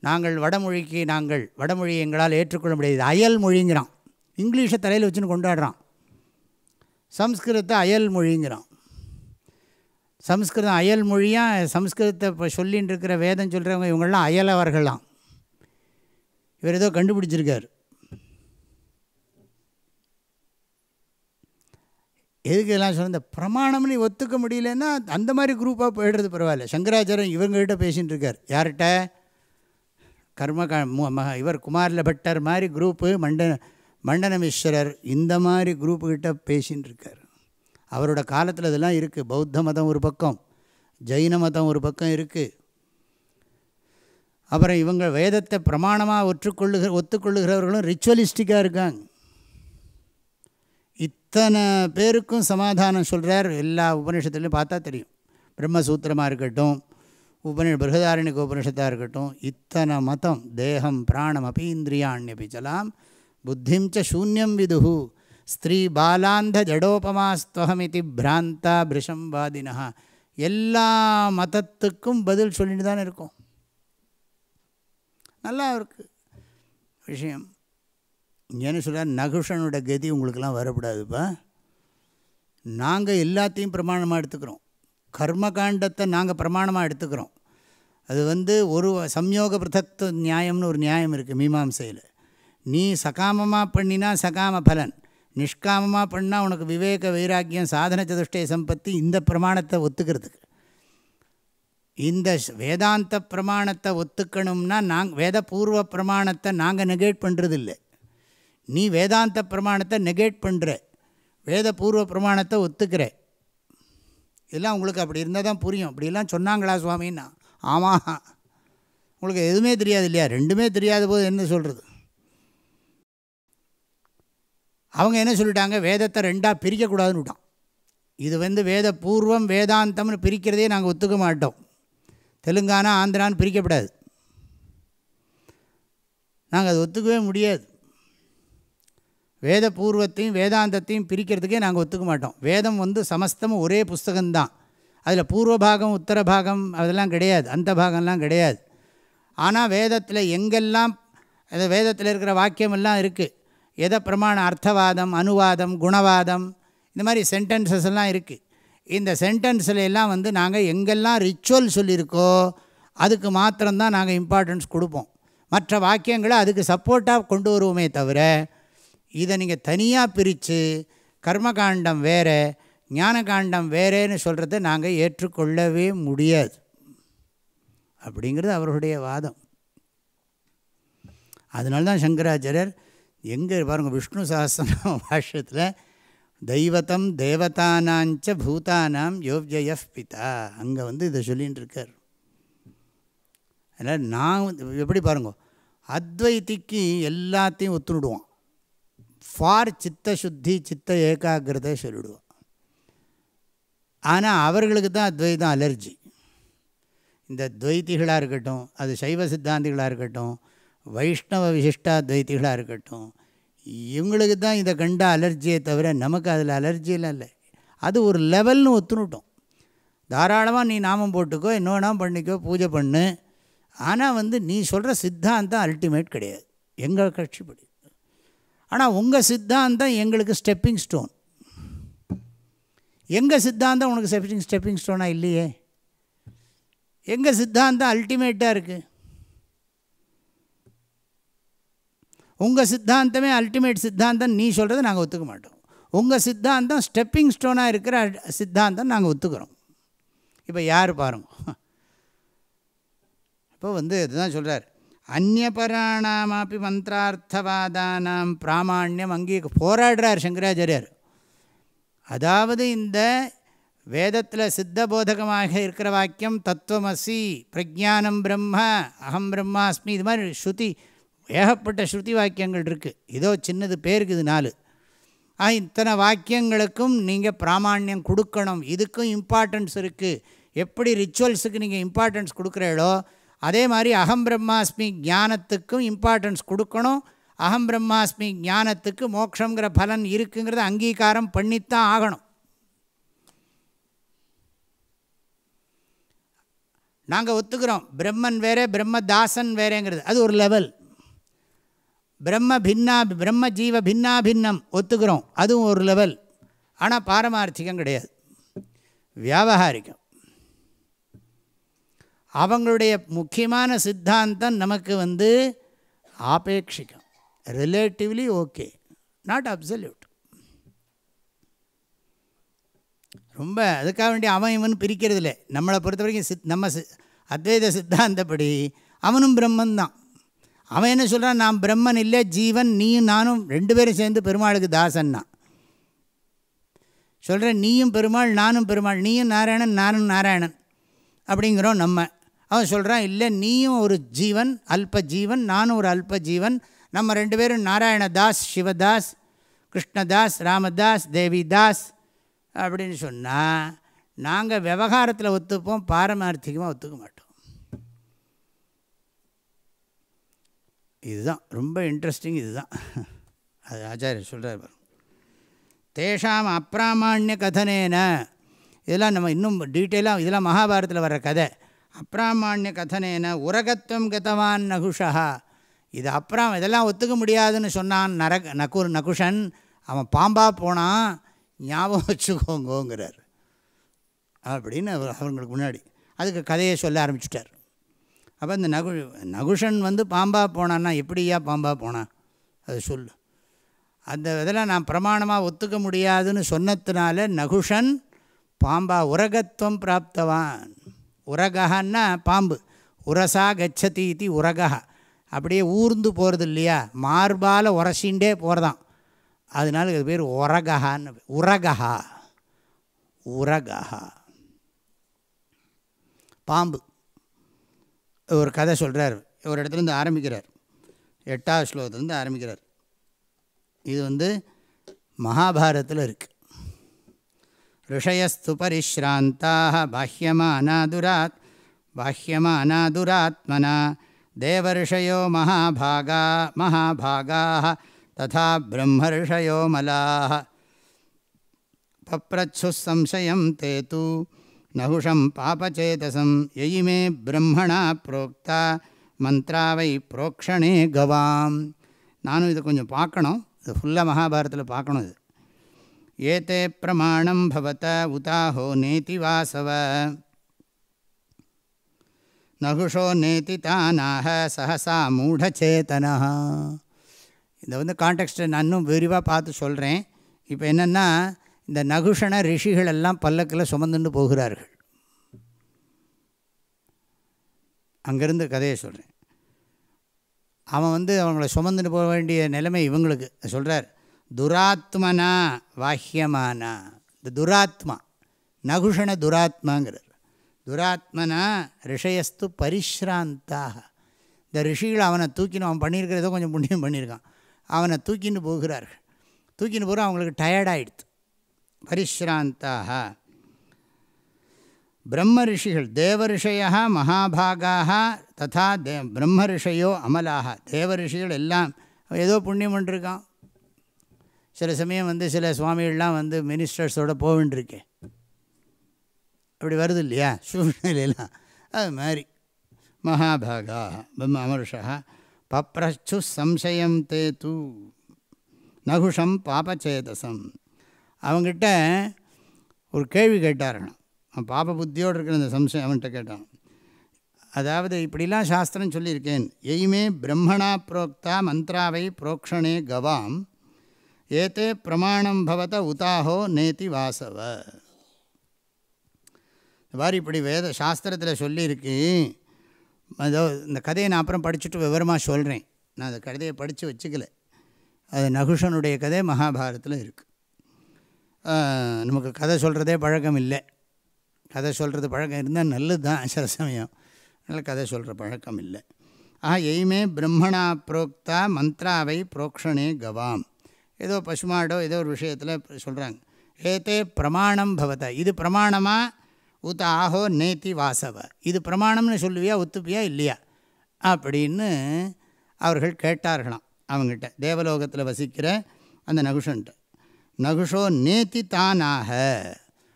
நாங்கள் வடமொழிக்கு நாங்கள் வடமொழி எங்களால் ஏற்றுக்கொள்ள முடியாது. அயல் மொழிங்கிறான். இங்கிலீஷை தலையில் வச்சுன்னு கொண்டாடுறான். சம்ஸ்கிருதத்தை அயல் மொழிங்கிறோம் சம்ஸ்கிருதம் அயல் மொழியாக சம்ஸ்கிருதத்தை இப்போ சொல்லின்னு இருக்கிற வேதம் சொல்கிறவங்க இவங்கெல்லாம் அயலவர்களாம் இவர் ஏதோ கண்டுபிடிச்சிருக்கார். எதுக்கு எல்லாம் சொன்ன இந்த பிரமாணம்னு ஒத்துக்க முடியலன்னா அந்த மாதிரி குரூப்பாக போயிடுறது பரவாயில்ல. சங்கராச்சாரம் இவங்ககிட்ட பேசின்னு இருக்கார். யார்கிட்ட? கர்ம இவர் குமாரில் பட்டர் மாதிரி குரூப்பு மண்ட மண்டனமிஸ்வரர் இந்த மாதிரி குரூப்புக்கிட்ட பேசின்னு இருக்கார் அவரோட காலத்தில் இதெல்லாம் இருக்குது பௌத்த மதம் ஒரு பக்கம் ஜெயின மதம் ஒரு பக்கம் இருக்குது அப்புறம் இவங்க வேதத்தை பிரமாணமாக ஒற்றுக்கொள்ளுகிற ஒத்துக்கொள்ளுகிறவர்களும் ரிச்சுவலிஸ்டிக்காக இருக்காங்க. இத்தனை பேருக்கும் சமாதானம் சொல்கிறார் எல்லா உபநிஷத்துலையும் பார்த்தா தெரியும். பிரம்மசூத்திரமாக இருக்கட்டும் உபனி பிருகதாரணிக உபனிஷத்தாக இருக்கட்டும் இத்தனை மதம் தேகம் பிராணம் அபீந்திரியாண்யபிச்சலாம் புத்திம் புத்திம் சூன்யம் விதுஹு ஸ்திரீ பாலாந்த ஜடோபமாஸ்துவகமிதி பிராந்தா பிரிஷம்வாதினா எல்லா மதத்துக்கும் பதில் சொல்லிட்டு தானே இருக்கும் நல்லா இருக்குது விஷயம் என்ன சொல்கிறார் நகுஷனோட கதி உங்களுக்கெல்லாம் வரக்கூடாதுப்பா நாங்கள் எல்லாத்தையும் பிரமாணமாக எடுத்துக்கிறோம் கர்மகாண்டத்தை நாங்கள் பிரமாணமாக எடுத்துக்கிறோம் அது வந்து ஒரு சம்யோக பிரதத்துவ நியாயம்னு ஒரு நியாயம் இருக்குது மீமாம்சையில் நீ சகாமமாக பண்ணினா சகாம பலன் நிஷ்காமமாக பண்ணால் உனக்கு விவேக வைராக்கியம் சாதன சதுஷ்டய சம்பத்தி இந்த பிரமாணத்தை ஒத்துக்கிறதுக்கு. இந்த வேதாந்த பிரமாணத்தை ஒத்துக்கணும்னா நாங்கள் வேத பூர்வ பிரமாணத்தை நாங்கள் நெகேட் பண்ணுறதில்லை நீ வேதாந்த பிரமாணத்தை நெகேட் பண்ணுற வேத பூர்வ பிரமாணத்தை ஒத்துக்கிற. இதெல்லாம் உங்களுக்கு அப்படி இருந்தால் தான் புரியும். அப்படிலாம் சொன்னாங்களா சுவாமின்னா? ஆமாம். உங்களுக்கு எதுவுமே தெரியாது இல்லையா? ரெண்டுமே தெரியாத போது என்ன சொல்கிறது அவங்க என்ன சொல்லிட்டாங்க? வேதத்தை ரெண்டாக பிரிக்கக்கூடாதுன்னு விட்டான். இது வந்து வேத பூர்வம் வேதாந்தம்னு பிரிக்கிறதே நாங்கள் ஒத்துக்க மாட்டோம். தெலுங்கானா ஆந்திரான்னு பிரிக்கப்படாது. நாங்கள் அது ஒத்துக்கவே முடியாது. வேத பூர்வத்தையும் வேதாந்தத்தையும் பிரிக்கிறதுக்கே நாங்கள் ஒத்துக்க மாட்டோம். வேதம் வந்து சமஸ்தமும் ஒரே புஸ்தகம்தான். அதில் பூர்வ பாகம் உத்தர பாகம் அதெல்லாம் கிடையாது. அந்த பாகம்லாம் கிடையாது. ஆனால் வேதத்தில் எங்கெல்லாம் வேதத்தில் இருக்கிற வாக்கியமெல்லாம் இருக்குது எதை பிரமாண அர்த்தவாதம் அனுவாதம் குணவாதம் இந்த மாதிரி சென்டென்சஸ் எல்லாம் இருக்குது இந்த சென்டென்ஸில் எல்லாம் வந்து நாங்கள் எங்கெல்லாம் ரிச்சுவல் சொல்லியிருக்கோ அதுக்கு மாத்திரம்தான் நாங்கள் இம்பார்ட்டன்ஸ் கொடுப்போம். மற்ற வாக்கியங்களை அதுக்கு சப்போர்ட்டாக கொண்டு வருவோமே தவிர இதை நீங்கள் தனியாக பிரித்து கர்மகாண்டம் வேறு ஞானகாண்டம் வேறேன்னு சொல்கிறத நாங்கள் ஏற்றுக்கொள்ளவே முடியாது. அப்படிங்கிறது அவர்களுடைய வாதம். அதனால்தான் சங்கராச்சாரியர் எங்கே பாருங்கள் விஷ்ணு சஹஸ்ரம் <laughs> பாஷ்யத்தில் தெய்வத்தம் தேவதானாஞ்ச பூதானாம் யோவ்ஜய பிதா. அங்கே வந்து இதை சொல்லின்னு இருக்கார். அதனால் நான் வந்து எப்படி பாருங்க அத்வைத்திக்கு எல்லாத்தையும் ஒத்துடுவான் ஃபார் சித்த சுத்தி சித்த ஏகாகிரதை சொல்லிவிடுவோம் ஆனால் அவர்களுக்கு தான் அத்வைதம் அலர்ஜி. இந்த துவைத்திகளாக இருக்கட்டும் அது சைவ சித்தாந்திகளாக இருக்கட்டும் வைஷ்ணவ விசிஷ்டாத்வைத்திகளாக இருக்கட்டும் இவங்களுக்கு தான் இதை கண்ட அலர்ஜியை தவிர நமக்கு அதில் அலர்ஜியெல்லாம் இல்லை. அது ஒரு லெவல்னு ஒத்துணுட்டோம். தாராளமாக நீ நாமம் போட்டுக்கோ இன்னொன்னா பண்ணிக்கோ பூஜை பண்ணு. ஆனால் வந்து நீ சொல்கிற சித்தாந்தம் அல்டிமேட் கிடையாது. எங்கள் கட்சிப்படி. ஆனால் உங்கள் சித்தாந்தம் எங்களுக்கு ஸ்டெப்பிங் ஸ்டோன் எங்கள் சித்தாந்தம் உனக்கு ஸ்டெப்பிங் ஸ்டெப்பிங் ஸ்டோனாக இல்லையே? எங்கள் சித்தாந்தம் அல்டிமேட்டாக இருக்குது உங்கள் சித்தாந்தமே அல்டிமேட் சித்தாந்தம் நீ சொல்கிறத நாங்கள் ஒத்துக்க மாட்டோம். உங்கள் சித்தாந்தம் ஸ்டெப்பிங் ஸ்டோனாக இருக்கிற சித்தாந்தம் நாங்கள் ஒத்துக்கிறோம். இப்போ யார் பாருங்க. இப்போ வந்து இதுதான் சொல்கிறார் அந்நியபராணாமாப்பி மந்திரார்த்தவாதானாம் பிராமாண்யம் அங்கே போராடுறார் சங்கராச்சாரியார். அதாவது இந்த வேதத்தில் சித்த போதகமாக இருக்கிற வாக்கியம் தத்துவமசி பிரஜானம் பிரம்ம அகம் பிரம்மாஸ்மி இது மாதிரி ஸ்ருதி ஏகப்பட்ட ஸ்ருதி வாக்கியங்கள் இருக்குது இதோ சின்னது பேருக்கு இது நாலு இத்தனை வாக்கியங்களுக்கும் நீங்கள் பிராமான்யம் கொடுக்கணும். இதுக்கும் இம்பார்ட்டன்ஸ் இருக்குது எப்படி ரிச்சுவல்ஸுக்கு நீங்கள் இம்பார்ட்டன்ஸ் கொடுக்குறீங்களோ அதே மாதிரி அகம் பிரம்மாஸ்மி ஞானத்துக்கும் இம்பார்ட்டன்ஸ் கொடுக்கணும். அகம் பிரம்மாஸ்மி ஞானத்துக்கு மோட்சங்கிற பலன் இருக்குங்கிறத அங்கீகாரம் பண்ணித்தான் ஆகணும். நாங்கள் ஒத்துக்கிறோம். பிரம்மன் வேறே பிரம்மதாசன் வேறேங்கிறது. அது ஒரு லெவல் பிரம்ம பின்னா பிரம்ம ஜீவ பின்னா பின்னம் ஒத்துக்கிறோம். அதுவும் ஒரு லெவல் ஆனால் பாரமார்த்திகம் கிடையாது. வியாபகாரிகம் அவங்களுடைய முக்கியமான சித்தாந்தம் நமக்கு வந்து ஆபேட்சிக்கம் ரிலேட்டிவ்லி ஓகே நாட் அப்சல்யூட் ரொம்ப அதுக்காக வேண்டிய அவன் இவன் பிரிக்கிறது இல்லை நம்மளை பொறுத்த வரைக்கும் சித் நம்ம சி அத்வைத சித்தாந்தப்படி அவனும் பிரம்மன் தான் அவன் என்ன சொல்கிறான் நான் பிரம்மன் இல்லை ஜீவன் நீயும் நானும் ரெண்டு பேரும் சேர்ந்து பெருமாளுக்கு தாசன்னா. சொல்கிறேன் நீயும் பெருமாள் நானும் பெருமாள் நீயும் நாராயணன் நானும் நாராயணன் அப்படிங்கிறோம் நம்ம. அவன் சொல்கிறான் இல்லை நீயும் ஒரு ஜீவன் அல்ப ஜீவன் நானும் ஒரு அல்ப ஜீவன். நம்ம ரெண்டு பேரும் நாராயணதாஸ் சிவதாஸ் கிருஷ்ணதாஸ் ராமதாஸ் தேவிதாஸ் அப்படின்னு சொன்னால் நாங்கள் விவகாரத்தில் ஒத்துப்போம் பாரமார்த்திகமாக ஒத்துக்க மாட்டோம். இதுதான். ரொம்ப இன்ட்ரெஸ்டிங் இதுதான். அது ஆச்சாரியர் சொல்கிறார் தேஷாம் அப்பிராமான்ய கதனேன. இதெல்லாம் நம்ம இன்னும் டீட்டெயிலாக இதெல்லாம் மகாபாரதத்தில் வர்ற கதை. அப்பிராமான்ய கதனேன உரகத்துவம் கதவான் நகுஷா இது அப்புறம் இதெல்லாம் ஒத்துக்க முடியாதுன்னு சொன்னான் நரக நகுர் நகுஷன். அவன் பாம்பாக போனான் ஞாபகம் வச்சுக்கோங்கோங்கிறார். அப்படின்னு அவர் அவங்களுக்கு முன்னாடி. அதுக்கு கதையை சொல்ல ஆரம்பிச்சிட்டார். அப்போ இந்த நகு நகுஷன் வந்து பாம்பாக போனான்னா எப்படியா பாம்பாக போனான் அது சொல்லு. அந்த இதெல்லாம் நான் பிரமாணமாக ஒத்துக்க முடியாதுன்னு சொன்னதுனால நகுஷன் பாம்பா உரகத்துவம் பிராப்தவான். உரகன்னா பாம்பு. உரசா கச்சதி இது உரகா அப்படியே ஊர்ந்து போகிறது இல்லையா மார்பால் உரசிண்டே போகிறதான் அதனால இது பேர் உரகஹான்னு உரகஹா. உரகஹா. பாம்பு. ஒரு கதை சொல்கிறார் ஒரு இடத்துலேருந்து ஆரம்பிக்கிறார். எட்டாவது ஸ்லோகத்துலேருந்து ஆரம்பிக்கிறார். இது வந்து மகாபாரத்தில் இருக்குது ரிஷயஸ்து பரிஸ்ராந்தாக பாஹ்யமானாதுராத் பாஹ்யமானாதுராத்மனா தேவரிஷயோ மகாபாகா மகாபாகாக ததா பிரம்மரிஷயோ மலாக பப்ரச்சுசம்சயம் தே தூ நகுஷம் பாபச்சேதசம் எயிமே பிரம்மணா புரோக்தா மந்த்ராவை புரோக்ஷணே கவாம். நானும் இதை கொஞ்சம் பார்க்கணும். இது ஃபுல்லாக மகாபாரத்தில் பார்க்கணும் இது. ஏதே பிரமாணம் பவத உதாஹோ நேதி வாசவ. நகுஷோ நேதி தானாக சஹசா மூடச்சேதனா இதை வந்து கான்டெக்ஸ்ட்டை நான் இன்னும் விரிவாக பார்த்து சொல்கிறேன் இப்போ என்னென்னா இந்த நகுஷண ரிஷிகள் எல்லாம் பல்லக்கில் சுமந்துன்னு போகிறார்கள். அங்கேருந்து கதையை சொல்கிறேன் அவன் வந்து அவங்கள சுமந்துட்டு போக வேண்டிய நிலைமை இவங்களுக்கு. சொல்கிறார் துராத்மனா வாக்கியமானா இந்த துராத்மா நகுஷண துராத்மாங்கிறார். துராத்மனா ரிஷயஸ்து பரிஸ்ராந்தாக இந்த ரிஷிகள் அவனை தூக்கின்னு அவன் பண்ணியிருக்கிறதோ கொஞ்சம் புண்ணியம் பண்ணியிருக்கான். அவனை தூக்கின்னு போகிறார்கள். தூக்கின்னு போகிற அவங்களுக்கு டயர்டாகிடுது பரிஷ்ராந்தாக. பிரம்ம ரிஷிகள் தேவ ரிஷயா மகாபாகாக ததா தே பிரம்ம ரிஷையோ அமலாக தேவ ரிஷிகள் எல்லாம் ஏதோ புண்ணியம் பண்ணிருக்கான். சில சமயம் வந்து சில சுவாமிகள்லாம் வந்து மினிஸ்டர்ஸோட போவேண்டிருக்கேன் அப்படி வருது இல்லையா சூழ்நிலையெல்லாம். அது மாதிரி. மகாபாகா பிரம்ம அமருஷா பப்ரச்சு சம்சயம் தே தூ நகுஷம் பாபச்சேதசம். அவங்ககிட்ட ஒரு கேள்வி கேட்டாரணும். அவன் பாப புத்தியோடு இருக்கிற அந்த சம்சயம் அவன்கிட்ட கேட்டான். அதாவது இப்படிலாம் சாஸ்திரம் சொல்லியிருக்கேன். எய்மே பிரம்மணா புரோக்தா மந்த்ராவை புரோக்ஷணே கவாம். ஏத்தே பிரமாணம் பவத உதாஹோ நேத்தி வாசவ. இந்த மாதிரி இப்படி வேத சாஸ்திரத்தில் சொல்லியிருக்கு. அதோ இந்த கதையை நான் அப்புறம் படிச்சுட்டு விவரமாக சொல்கிறேன் நான் அந்த கதையை படித்து வச்சுக்கல. அது நகுஷனுடைய கதை மகாபாரத்தில் இருக்குது நமக்கு கதை சொல்கிறதே பழக்கம் இல்லை கதை சொல்கிறது பழக்கம் இருந்தால் நல்லது தான் சில சமயம். அதனால் கதை சொல்கிற பழக்கம் இல்லை ஆஹா எய்மே பிரம்மணா புரோக்தா மந்த்ராவை புரோக்ஷணே கவாம். ஏதோ பசுமாடோ ஏதோ ஒரு விஷயத்தில் சொல்கிறாங்க ஏத்தே பிரமாணம் பவத. இது பிரமாணமாக உத்த ஆஹோ நேத்தி வாசவ. இது பிரமாணம்னு சொல்லுவியா ஒத்துப்பியா இல்லையா? அப்படின்னு அவர்கள் கேட்டார்களாம் அவங்ககிட்ட தேவலோகத்தில் வசிக்கிற அந்த நகுஷன்ட்ட. நகுஷோ நேத்தி தானாக.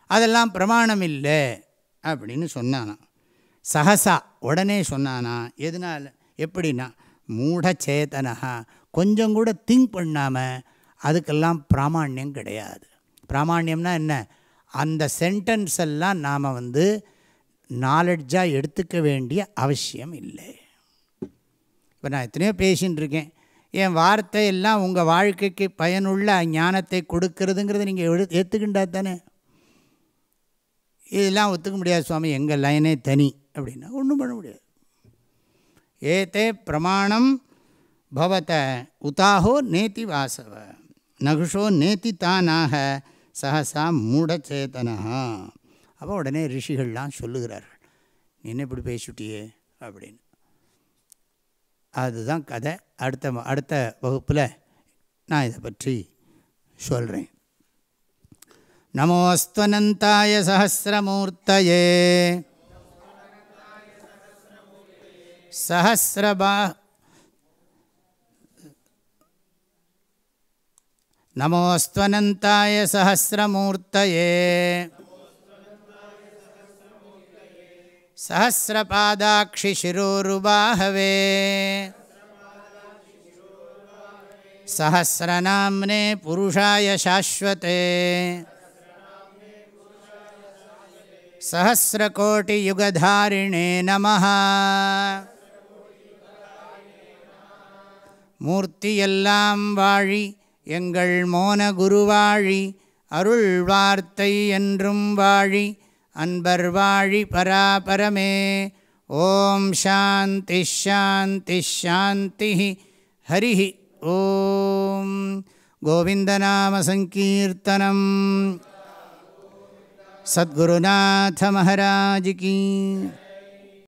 அதெல்லாம் பிரமாணம் இல்லை அப்படின்னு சொன்னானா சகசா உடனே சொன்னானா எதனால்? எப்படின்னா மூடச்சேதனா கொஞ்சம் கூட திங்க் பண்ணாமல் அதுக்கெல்லாம் பிராமாண்யம் கிடையாது. பிராமாண்யம்னா என்ன? அந்த சென்டென்ஸ் எல்லாம் நாம் வந்து நாலெட்ஜாக எடுத்துக்க வேண்டிய அவசியம் இல்லை. இப்போ நான் எத்தனையோ பேசின்னு இருக்கேன். என் வார்த்தை எல்லாம் உங்கள் வாழ்க்கைக்கு பயனுள்ள ஞானத்தை கொடுக்கறதுங்கிறத நீங்கள் எழு ஏற்றுக்கின்றா தானே? இதெல்லாம் ஒத்துக்க முடியாது சுவாமி. எங்கள் லைனே தனி அப்படின்னா ஒன்றும் பண்ண முடியாது. ஏத்தே பிரமாணம் பவத உதாஹோ நேத்தி வாசவ. நகுஷோ நேத்தி தானாக சகசா மூடச்சேதனா. அப்போ உடனே ரிஷிகள்லாம் சொல்லுகிறார்கள் நீ என்ன இப்படி பேசிட்டியே? அப்படின்னு. அதுதான் கதை. அடுத்த அடுத்த வகுப்பில் நான் இதை பற்றி சொல்கிறேன் நமோஸ்துவனந்தாய சகசிரபா சஹசிரபா நமோஸ்துவனந்தாய சஹசிரமூர்த்தயே सहस्रपादाक्षिशिरोरुबाहवे सहस्रनाम्ने पुरुषाय शाश्वते सहस्रकोटियुगधारिणे नमः மூர்த்தியெல்லாம் வாழி எங்கள் மோன குருவாழி அருள் வார்த்தை என்றும் வாழி அன்பர் வாழி பராபரமே ஓம் சாந்தி ஷாந்தி ஷாந்தி ஹரி ஓம் கோவிந்தநாமசங்கீர்த்தனம் சத்குருநாத மகாராஜ் கீ